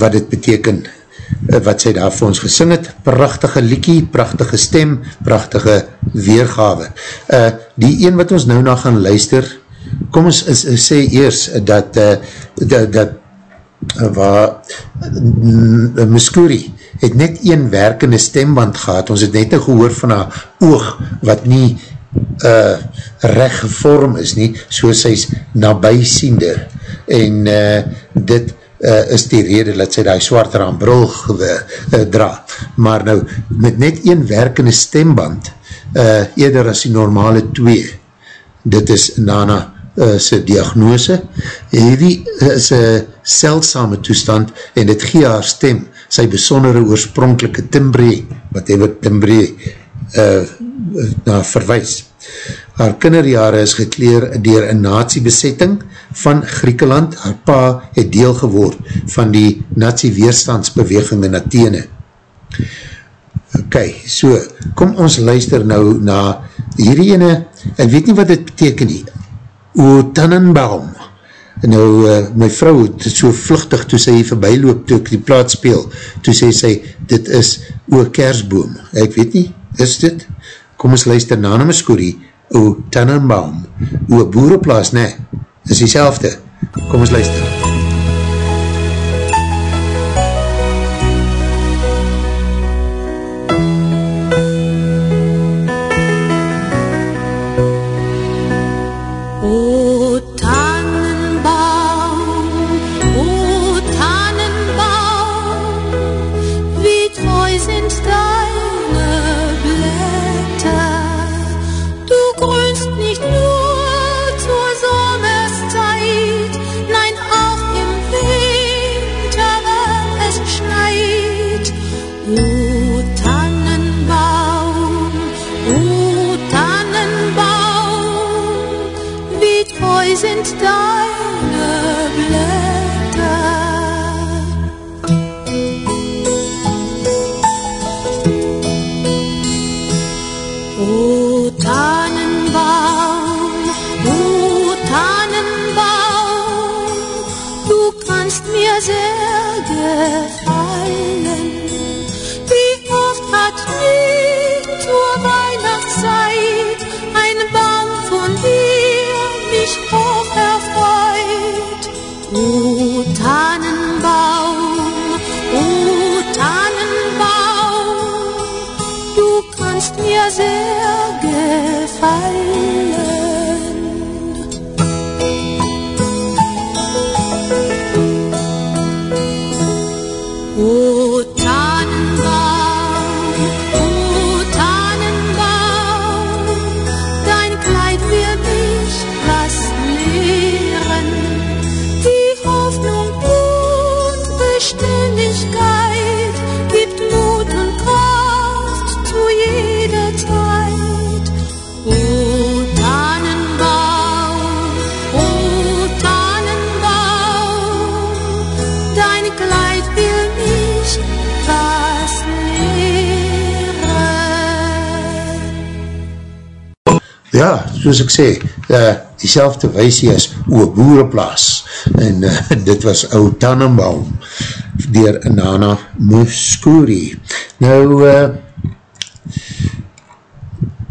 wat het beteken, uh, wat sy daar vir ons gesing het, prachtige liekie, prachtige stem, prachtige weergawe. Uh, die een wat ons nou na gaan luister, kom ons is, is, sê eers, dat, uh, dat, dat waar Muscuri het net een werkende stemband gehad, ons het net nou gehoor van haar oog, wat nie uh, recht gevorm is nie, soos sy is nabijsiende, en uh, dit uh, is die rede dat sy die zwart raambrul uh, dra, maar nou, met net een werkende stemband, uh, eerder as die normale twee, dit is Nana uh, sy diagnose, hierdie is een seldsame toestand en het gee haar stem, sy besondere oorspronkelike timbre, wat hy wat timbre uh, na verwijs. Haar kinderjare is gekleer dier een natiebesetting van Griekeland. Haar pa het deel geword van die natie-weerstandsbeweging in Athene. Ok, so, kom ons luister nou na hierdie ene, ek weet nie wat dit beteken nie, O Tannenbaum, nou uh, my vrou het so vluchtig toe sy voorbij loop toe ek die plaat speel, toe sê sy dit is oor kersboom, ek weet nie, is dit? Kom ons luister na na my skoorie, o Tannenbaum, o boereplaas, ne, is die selfde, kom ons luister. MUZIEK soos ek sê, uh, die selfde weisie as oe boereplaas, en uh, dit was ou Tannenbaum, dier Nana Muscuri. Nou, uh,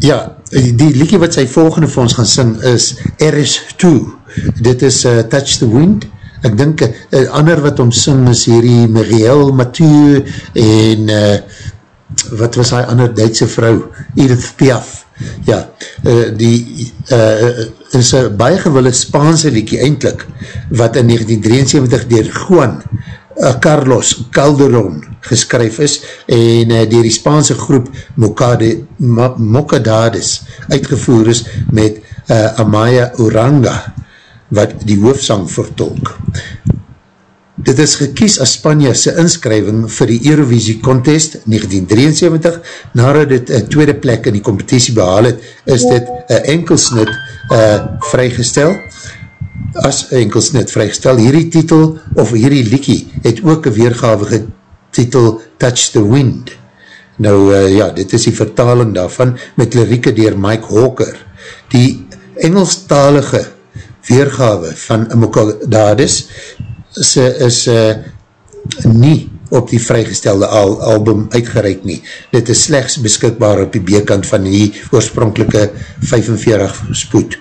ja, die liekie wat sy volgende vir ons gaan sing is RS2, dit is uh, Touch the Wind, ek dink, uh, ander wat om sing is hierdie Muriel Mathieu, en uh, wat was hy ander Duitse vrou, Edith Piaf, ja, uh, die uh, is een baie gewille Spaanse liekie eindelijk, wat in 1973 dier Juan uh, Carlos Calderon geskryf is, en uh, dier die Spaanse groep Mokade, Mo Mokadades uitgevoer is met uh, Amaya Oranga, wat die hoofsang vertolk. Dit is gekies as Spanje sy inskrywing vir die Eurovisie Contest 1973, nadat dit een tweede plek in die competitie behaal het, is dit een enkelsnit uh, vrygestel, as enkelsnit vrygestel. Hierdie titel, of hierdie liekie, het ook een weergavige titel Touch the Wind. Nou uh, ja, dit is die vertaling daarvan met lirieke dier Mike Hawker. Die Engelstalige weergave van Mokadades is, is uh, nie op die vrygestelde al, album uitgereik nie. Dit is slechts beskikbaar op die bekant van die oorspronkelike 45 spoed.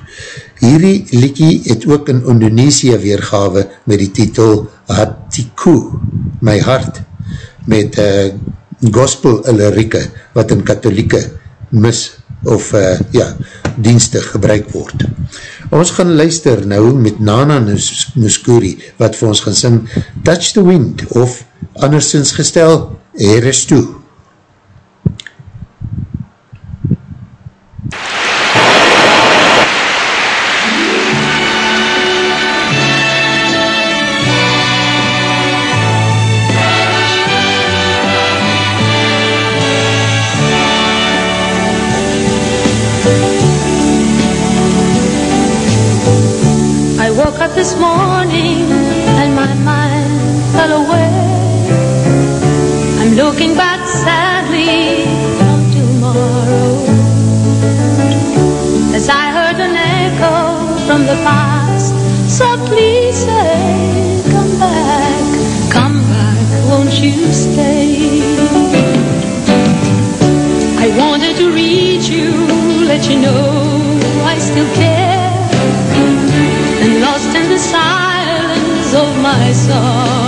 Hierdie liekie het ook in Indonesië weergawe met die titel Hatiku, My Hart, met uh, gospel lirieke wat in katholieke mis of uh, ja, dienste gebruik word. Ons gaan luister nou met Nana Muscuri, wat vir ons gaan sing Touch the Wind, of andersins gestel, Here is toe. this So please say, come back, come back, won't you stay? I wanted to reach you, let you know I still care. And lost in the silence of my song.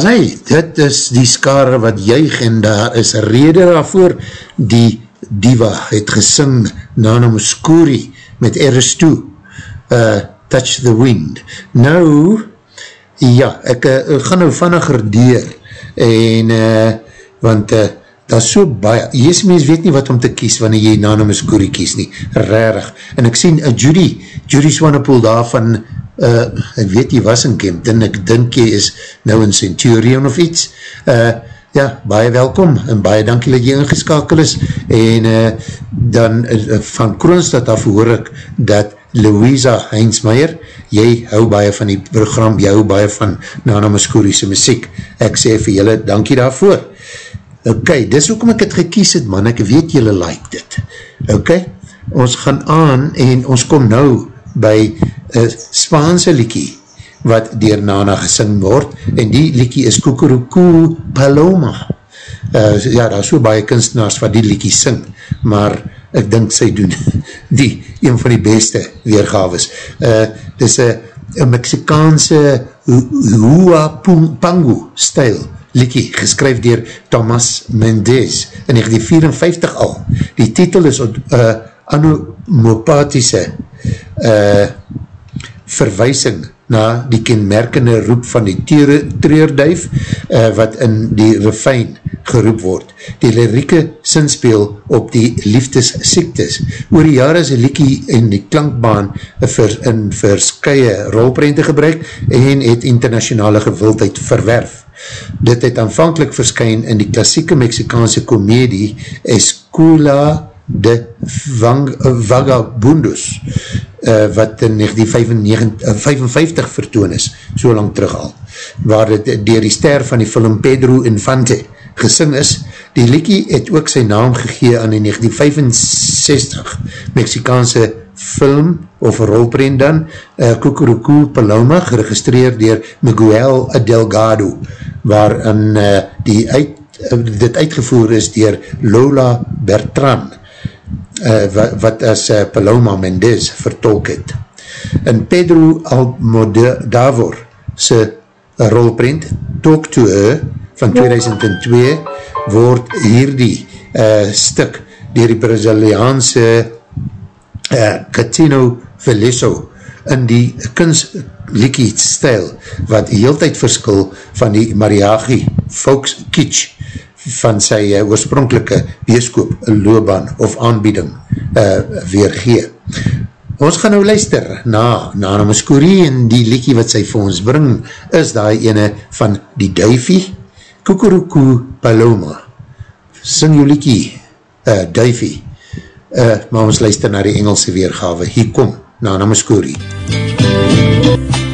As hy, dit is die skare wat juig en daar is rede daarvoor, die diva het gesing Nana Muscuri met RS2, uh, Touch the Wind. Nou, ja, ek uh, gaan nou vanniger deur en, uh, want uh, daar so baie, jees mens weet nie wat om te kies wanneer jy Nana Muscuri kies nie, rarig. En ek sien uh, Judy, Judy Swanepoel daarvan, uh, ek weet jy was in Kempton, ek dink jy is nou in Centurion of iets, uh, ja, baie welkom en baie dankie dat jy ingeskakel is en uh, dan uh, van Kroonstad af hoor ek dat Louisa Heinsmeier, jy hou baie van die program, jy hou baie van Nana Muscuri'se muziek, ek sê vir julle dankie daarvoor. Ok, dis hoekom ek het gekies het man, ek weet julle like dit. Ok, ons gaan aan en ons kom nou by een Spaanse liekie wat dier Nana gesing word en die liekie is Kukuruku Paloma. Uh, ja, daar is so baie kunstenaars wat die liekie sing, maar ek dink sy doen die een van die beste weergaves. Uh, dis een Mexikaanse Huapangu stijl liekie, geskryf dier Thomas Mendes in 1954 al. Die titel is uh, anomopathische uh, verwysing na die kenmerkende roep van die treurduif uh, wat in die refijn geroep word. Die lirieke sinspeel op die liefdessiektes. Oor die jare is die liekie in die klankbaan vir, in verskye rolprente gebruik en het internationale gewildheid verwerf. Dit het aanvankelijk verskyn in die klassieke Mexikaanse komedie Escola de Vang Vagabundos uh, wat in 1955 vertoon is, so lang terug al. waar het dier die ster van die film Pedro Infante gesing is. Die liekie het ook sy naam gegee aan die 1965 Mexikaanse film of rolprent dan, uh, Kukuruku Paloma, geregistreerd dier Miguel Delgado, waarin uh, die uit, uh, dit uitgevoer is dier Lola Bertran, uh, wat, wat as uh, Paloma Mendez vertolk het. In Pedro Almodavor se rolprent Talk to Her van 2002 word hierdie uh, stuk dier die Braziliaanse uh, Catino Veloso in die kunstliekie stijl wat heel tyd verskil van die Mariagi Folks Kitsch van sy uh, oorspronkelike beeskoop, loopbaan of aanbieding uh, weergee. Ons gaan nou luister na Nana Muscuri en die liekie wat sy vir ons bring is die ene van die duifie Kukuruku Paloma. Sing jou liekie uh, duifie. Uh, maar ons luister na die Engelse weergave hier kom Nana Muscuri MUZIEK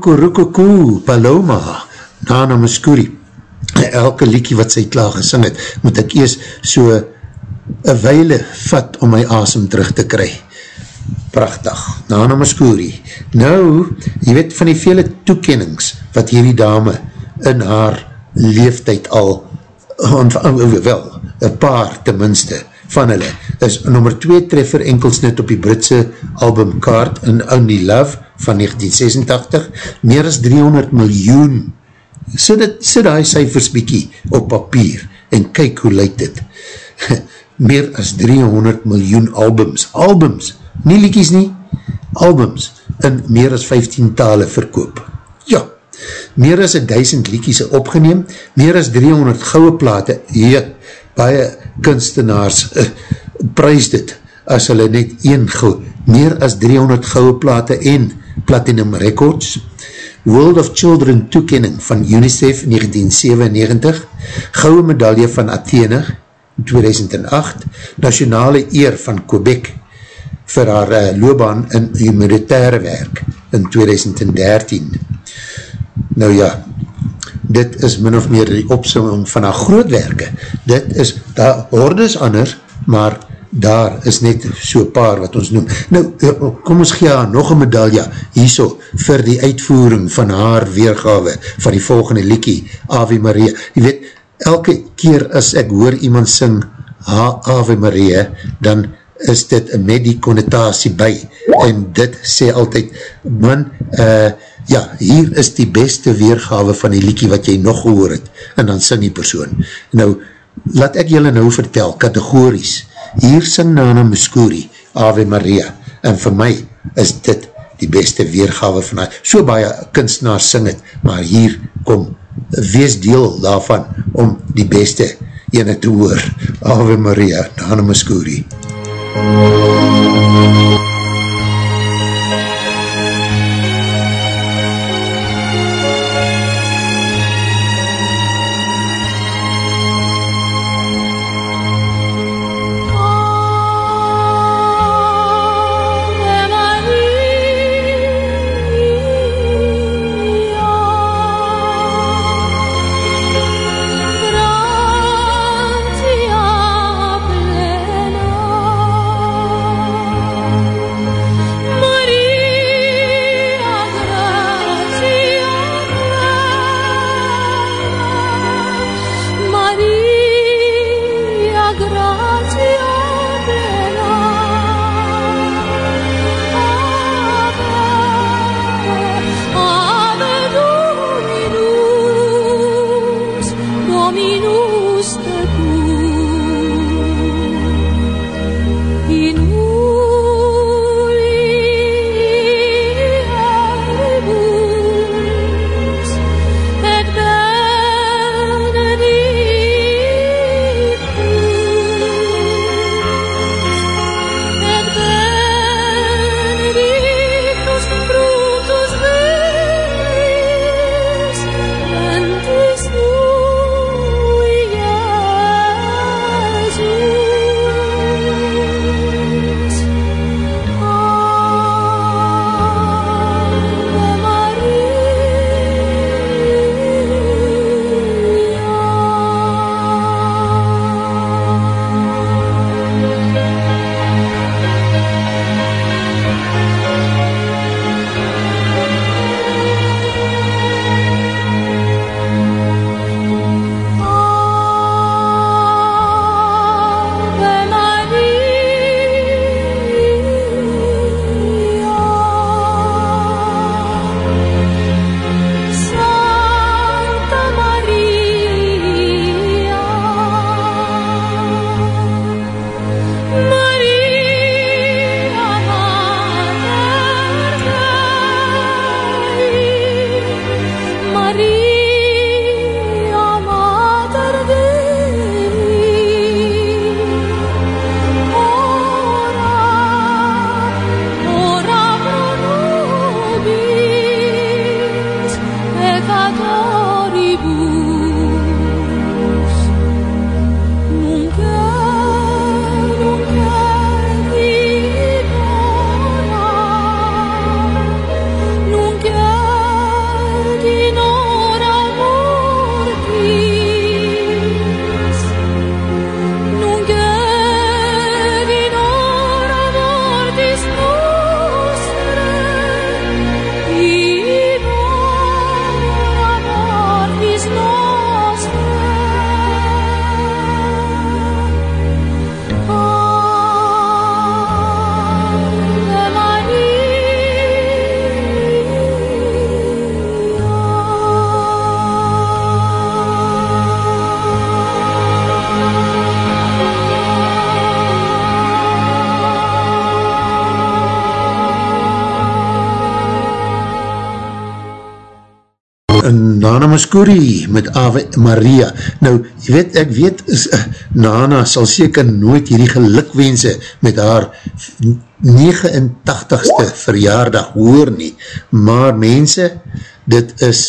Kukurukuku, Paloma, Nana Muscuri. Elke liekie wat sy klaar gesing het, moet ek eers so een weile vat om my asem terug te kry. Prachtig, Nana Muscuri. Nou, jy weet van die vele toekennings wat hierdie dame in haar leeftijd al, wel, een paar tenminste, van hulle, is nummer 2 treffer enkelsnit op die Britse album Card in Only Love van 1986, meer as 300 miljoen sit, dit, sit die cijfers bykie op papier en kyk hoe lyk dit. Meer as 300 miljoen albums, albums, nie liekies nie, albums in meer as 15 tale verkoop. Ja, meer as 1000 liekies opgeneem, meer as 300 gouwe plate, ja, baie kunstenaars uh, prijs dit as hulle net een gouw, meer as 300 gouwe plate en platinum records, World of Children toekenning van UNICEF 1997, Gouwe medaille van Athene 2008, Nationale eer van Quebec vir haar uh, loopbaan in humanitaire werk in 2013. Nou ja, dit is min of meer die opzomming van haar grootwerke. Dit is, daar hordes anders, maar daar is net so paar wat ons noem. Nou, eh, kom ons gee nog een medaille hierso vir die uitvoering van haar weergawe van die volgende liekie, Ave Maria. Je weet, elke keer as ek hoor iemand sing Ave Maria, dan is dit met die connotatie by en dit sê altyd, man, uh, ja, hier is die beste weergawe van die liekie wat jy nog gehoor het, en dan sing die persoon. Nou, laat ek julle nou vertel, kategories, hier sing Nana Muscuri, Ave Maria, en vir my is dit die beste weergawe van haar. So baie kunstenaars sing het, maar hier kom, wees deel daarvan om die beste ene te hoor. Ave Maria, Nana Muscuri. MUZIEK Nana Muscuri met Ave Maria. Nou, jy weet, ek weet, is, uh, Nana sal seker nooit hierdie gelukwense met haar 89ste verjaardag hoor nie. Maar mense, dit is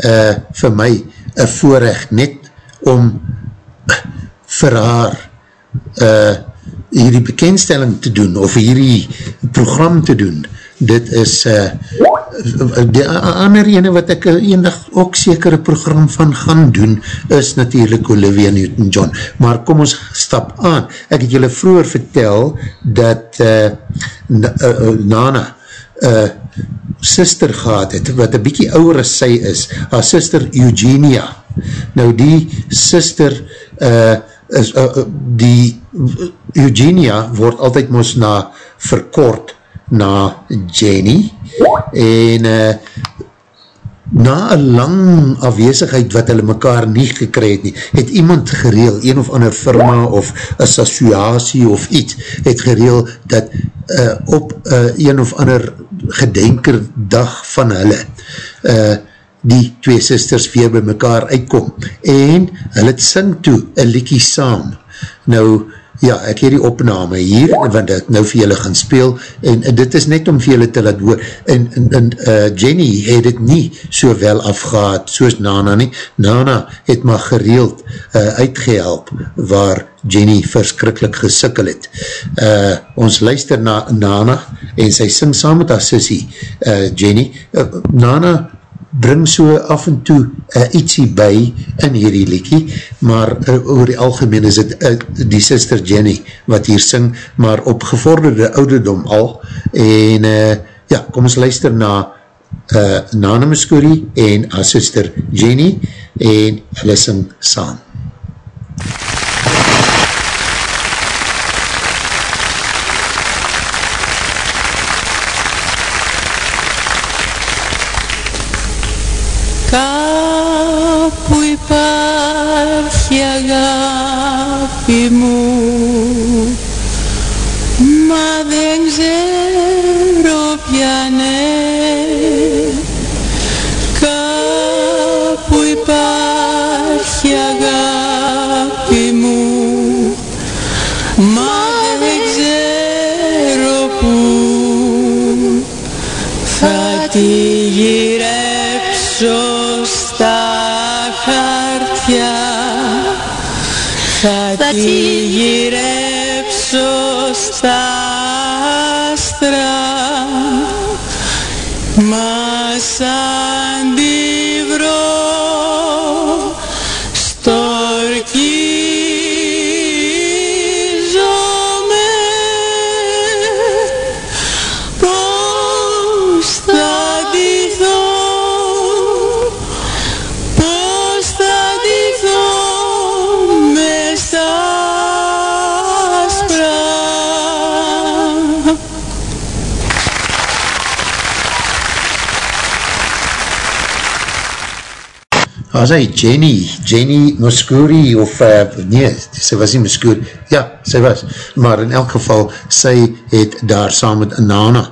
uh, vir my een voorrecht net om uh, vir haar uh, hierdie bekendstelling te doen of hierdie program te doen. Dit is uh, die ander ene wat ek eendag ook sekere program van gaan doen, is natuurlijk Olivia Newton-John. Maar kom ons stap aan. Ek het julle vroeger vertel dat uh, Nana uh, sister gehad het, wat een bykie ouwer as sy is, haar sister Eugenia. Nou die sister uh, is, uh, die Eugenia word altyd moos na verkort na Jenny en uh, na een lang afwezigheid wat hulle mekaar nie gekry het nie, het iemand gereel, een of ander firma of associatie of iets, het gereel dat uh, op uh, een of ander gedenker dag van hulle uh, die twee sisters weer by mekaar uitkom. En hulle het sing toe een liekie saam. Nou Ja, ek hier die opname hier, want ek nou vir julle gaan speel, en, en dit is net om vir julle te laat hoor, en, en, en uh, Jenny het het nie so wel afgehaad, soos Nana nie, Nana het maar gereeld uh, uitgehelp, waar Jenny verskrikkelijk gesikkel het. Uh, ons luister na Nana, en sy sing saam met haar sissie, uh, Jenny, uh, Nana bring so af en toe uh, ietsie by in hierdie liekie, maar uh, oor die algemeen is het uh, die sister Jenny wat hier sing, maar op gevorderde ouderdom al, en uh, ja, kom ons luister na uh, Nana Muscuri en haar sister Jenny, en hulle sing saam. Υπάρχει αγάπη μου Μα δεν ξέρω πια ναι έτσι στα άστρα μας As hy Jenny, Jenny Muscuri of, uh, nee, sy was nie Muscuri, ja, sy was, maar in elk geval, sy het daar saam met Nana,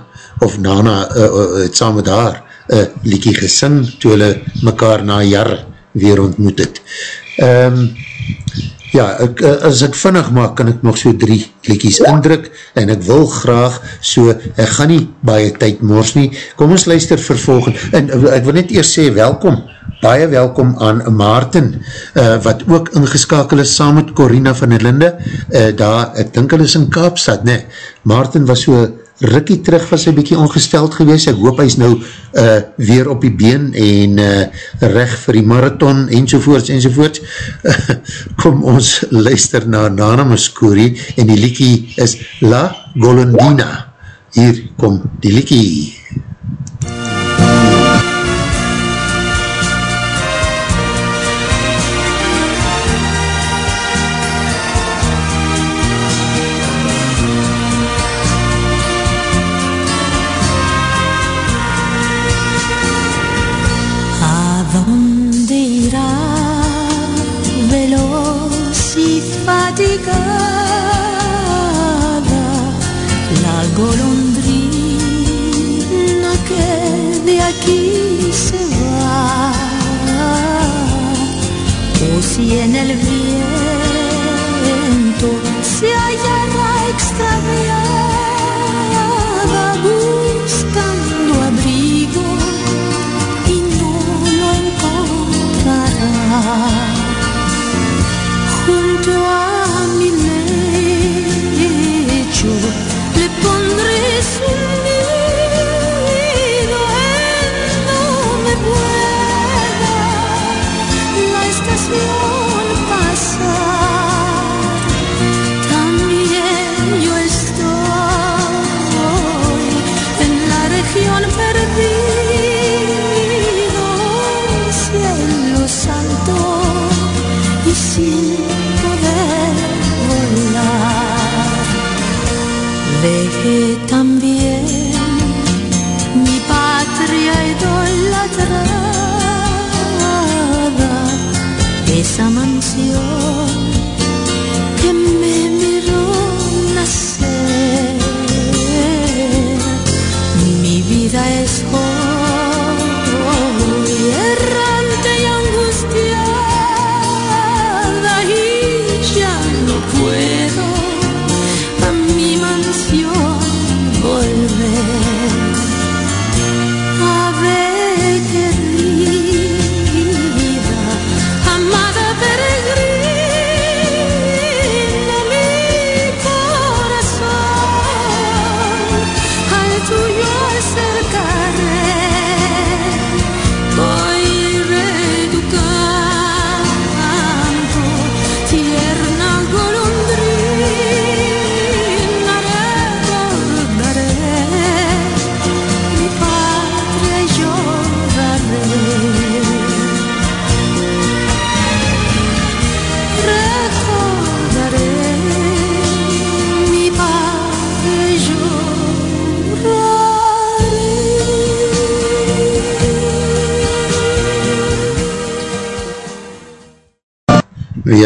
of Nana uh, uh, het saam met haar uh, liekie gesing, toe hulle mekaar na jare weer ontmoet het. Um, ja, ek, as ek vinnig maak, kan ek nog so drie liekies indruk, en ek wil graag so, ek gaan nie baie tyd mors nie, kom ons luister vervolgend, en ek wil net eers sê, welkom, baie welkom aan Maarten, uh, wat ook ingeskakel is saam met Corina van der Linde, uh, daar, ek dink hulle is in Kaapstad, ne, Maarten was so rikkie terug, was hy bykie ongesteld gewees, ek hoop hy is nou uh, weer op die been en uh, recht vir die marathon, enzovoorts, enzovoorts, kom ons luister na Nana Muscuri, en die liekie is La Golondina, hier kom die liekie.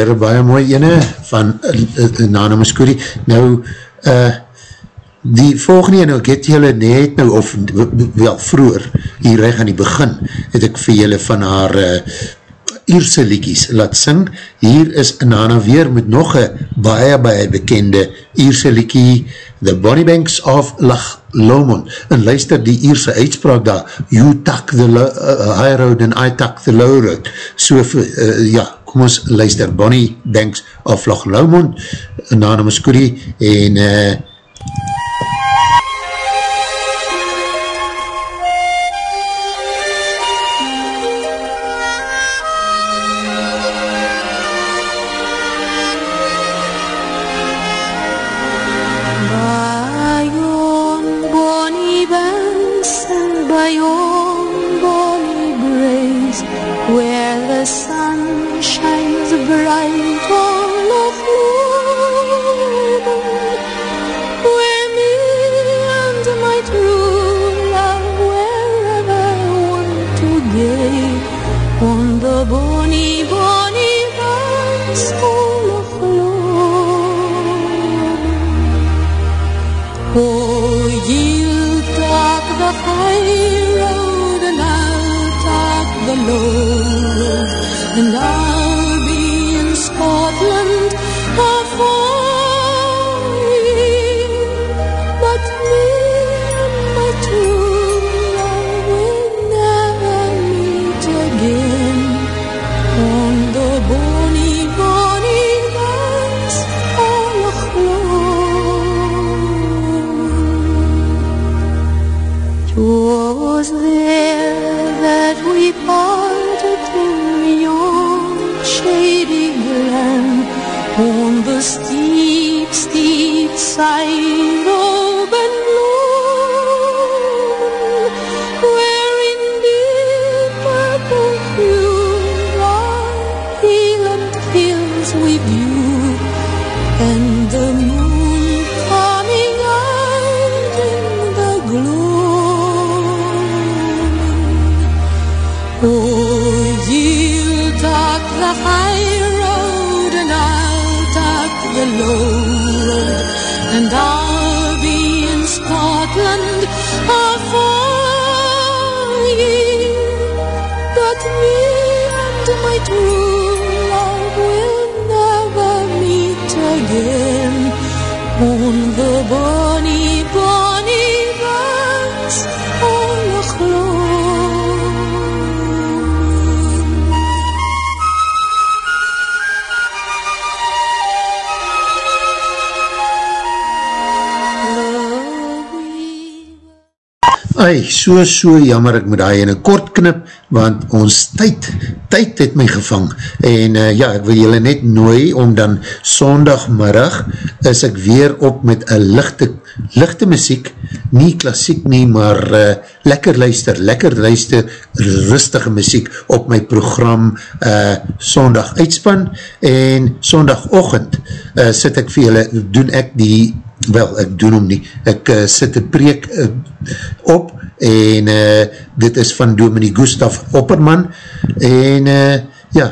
weer een baie mooi ene van uh, uh, Nana Muscuri. Nou, uh, die volgende ene, nou, ek het julle net nou, of wel vroeger, hier reg aan die begin, het ek vir julle van haar uh, Ierse liekies laat sing. Hier is Nana weer met nog een baie, baie bekende Ierse liekie, The Bonnie Banks of Lach Lomond. En luister die Ierse uitspraak daar, You tuck the high road and I tuck the low road. So, uh, ja, Kom ons luister, Bonnie Banks of Lach Laumond, naam is Koedie, en uh, so, so jammer ek moet daai in een kort knip, want ons tyd, tyd het my gevang, en uh, ja, ek wil julle net nooi, om dan sondagmiddag, is ek weer op met een lichte, lichte muziek, nie klassiek nie, maar uh, lekker luister, lekker luister, rustige muziek, op my program uh, Sondag Uitspan, en sondagochtend, uh, sit ek vir julle, doen ek die wel, ek doen hom nie, ek uh, sit een preek uh, op, en uh, dit is van Dominie Gustaf Opperman, en uh, ja,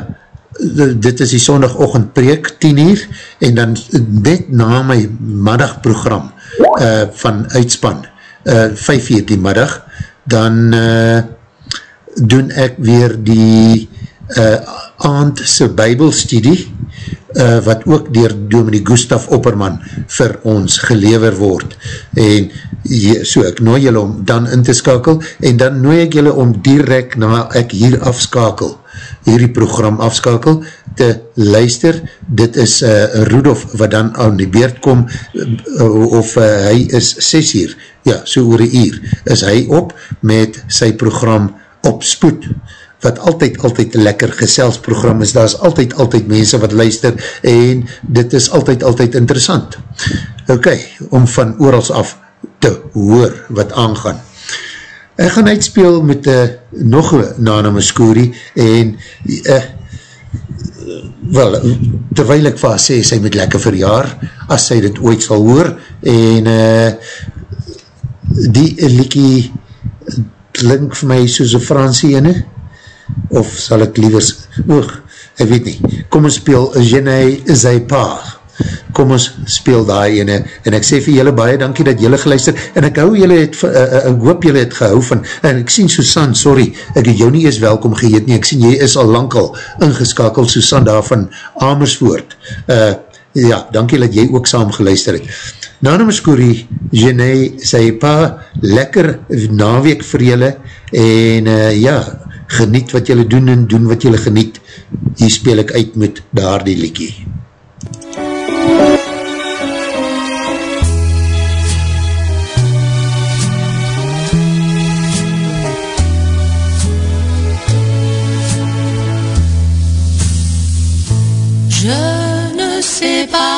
dit is die sondagochtend preek, 10 uur, en dan net na my middagprogram uh, van uitspan, uh, 5 uur die middag, dan uh, doen ek weer die uh, aandse bybelstudie, uh, wat ook dier Dominie Gustaf Opperman vir ons gelever word. En so ek nooi julle om dan in te skakel en dan nooi ek julle om direct na ek hier afskakel, hierdie program afskakel, te luister. Dit is uh, Rudolf wat dan aan die beurt kom uh, of uh, hy is 6 uur, ja, so oor een uur, is hy op met sy program op spoed wat altyd, altyd lekker geselsprogram is, daar is altyd, altyd mense wat luister, en dit is altyd, altyd interessant. Ok, om van oorals af te hoor wat aangaan. Ek gaan uitspeel met uh, nog een Nana Muscuri, en uh, wel, terwijl ek vir sê, sy met lekker verjaar, as sy dit ooit sal hoor, en uh, die liekie klink vir my soos een Fransie ene, of sal ek liever, oog, ek weet nie, kom ons speel Je ne zij pa, kom ons speel daai ene, en ek sê vir julle baie dankie dat julle geluister, en ek hou julle het, uh, uh, ek hoop julle het gehou van, en ek sien Susan, sorry, ek het jou nie eens welkom geheet nie, ek sien jy is al lang al ingeskakeld, Susan daar van Amersfoort, uh, ja, dankie dat jy ook saam geluister het. Muscuri, Je ne zij pa, lekker naweek vir julle, en uh, ja, geniet wat jylle doen en doen wat jylle geniet. Hier speel ek uit met daar die liekie. Je ne sais pas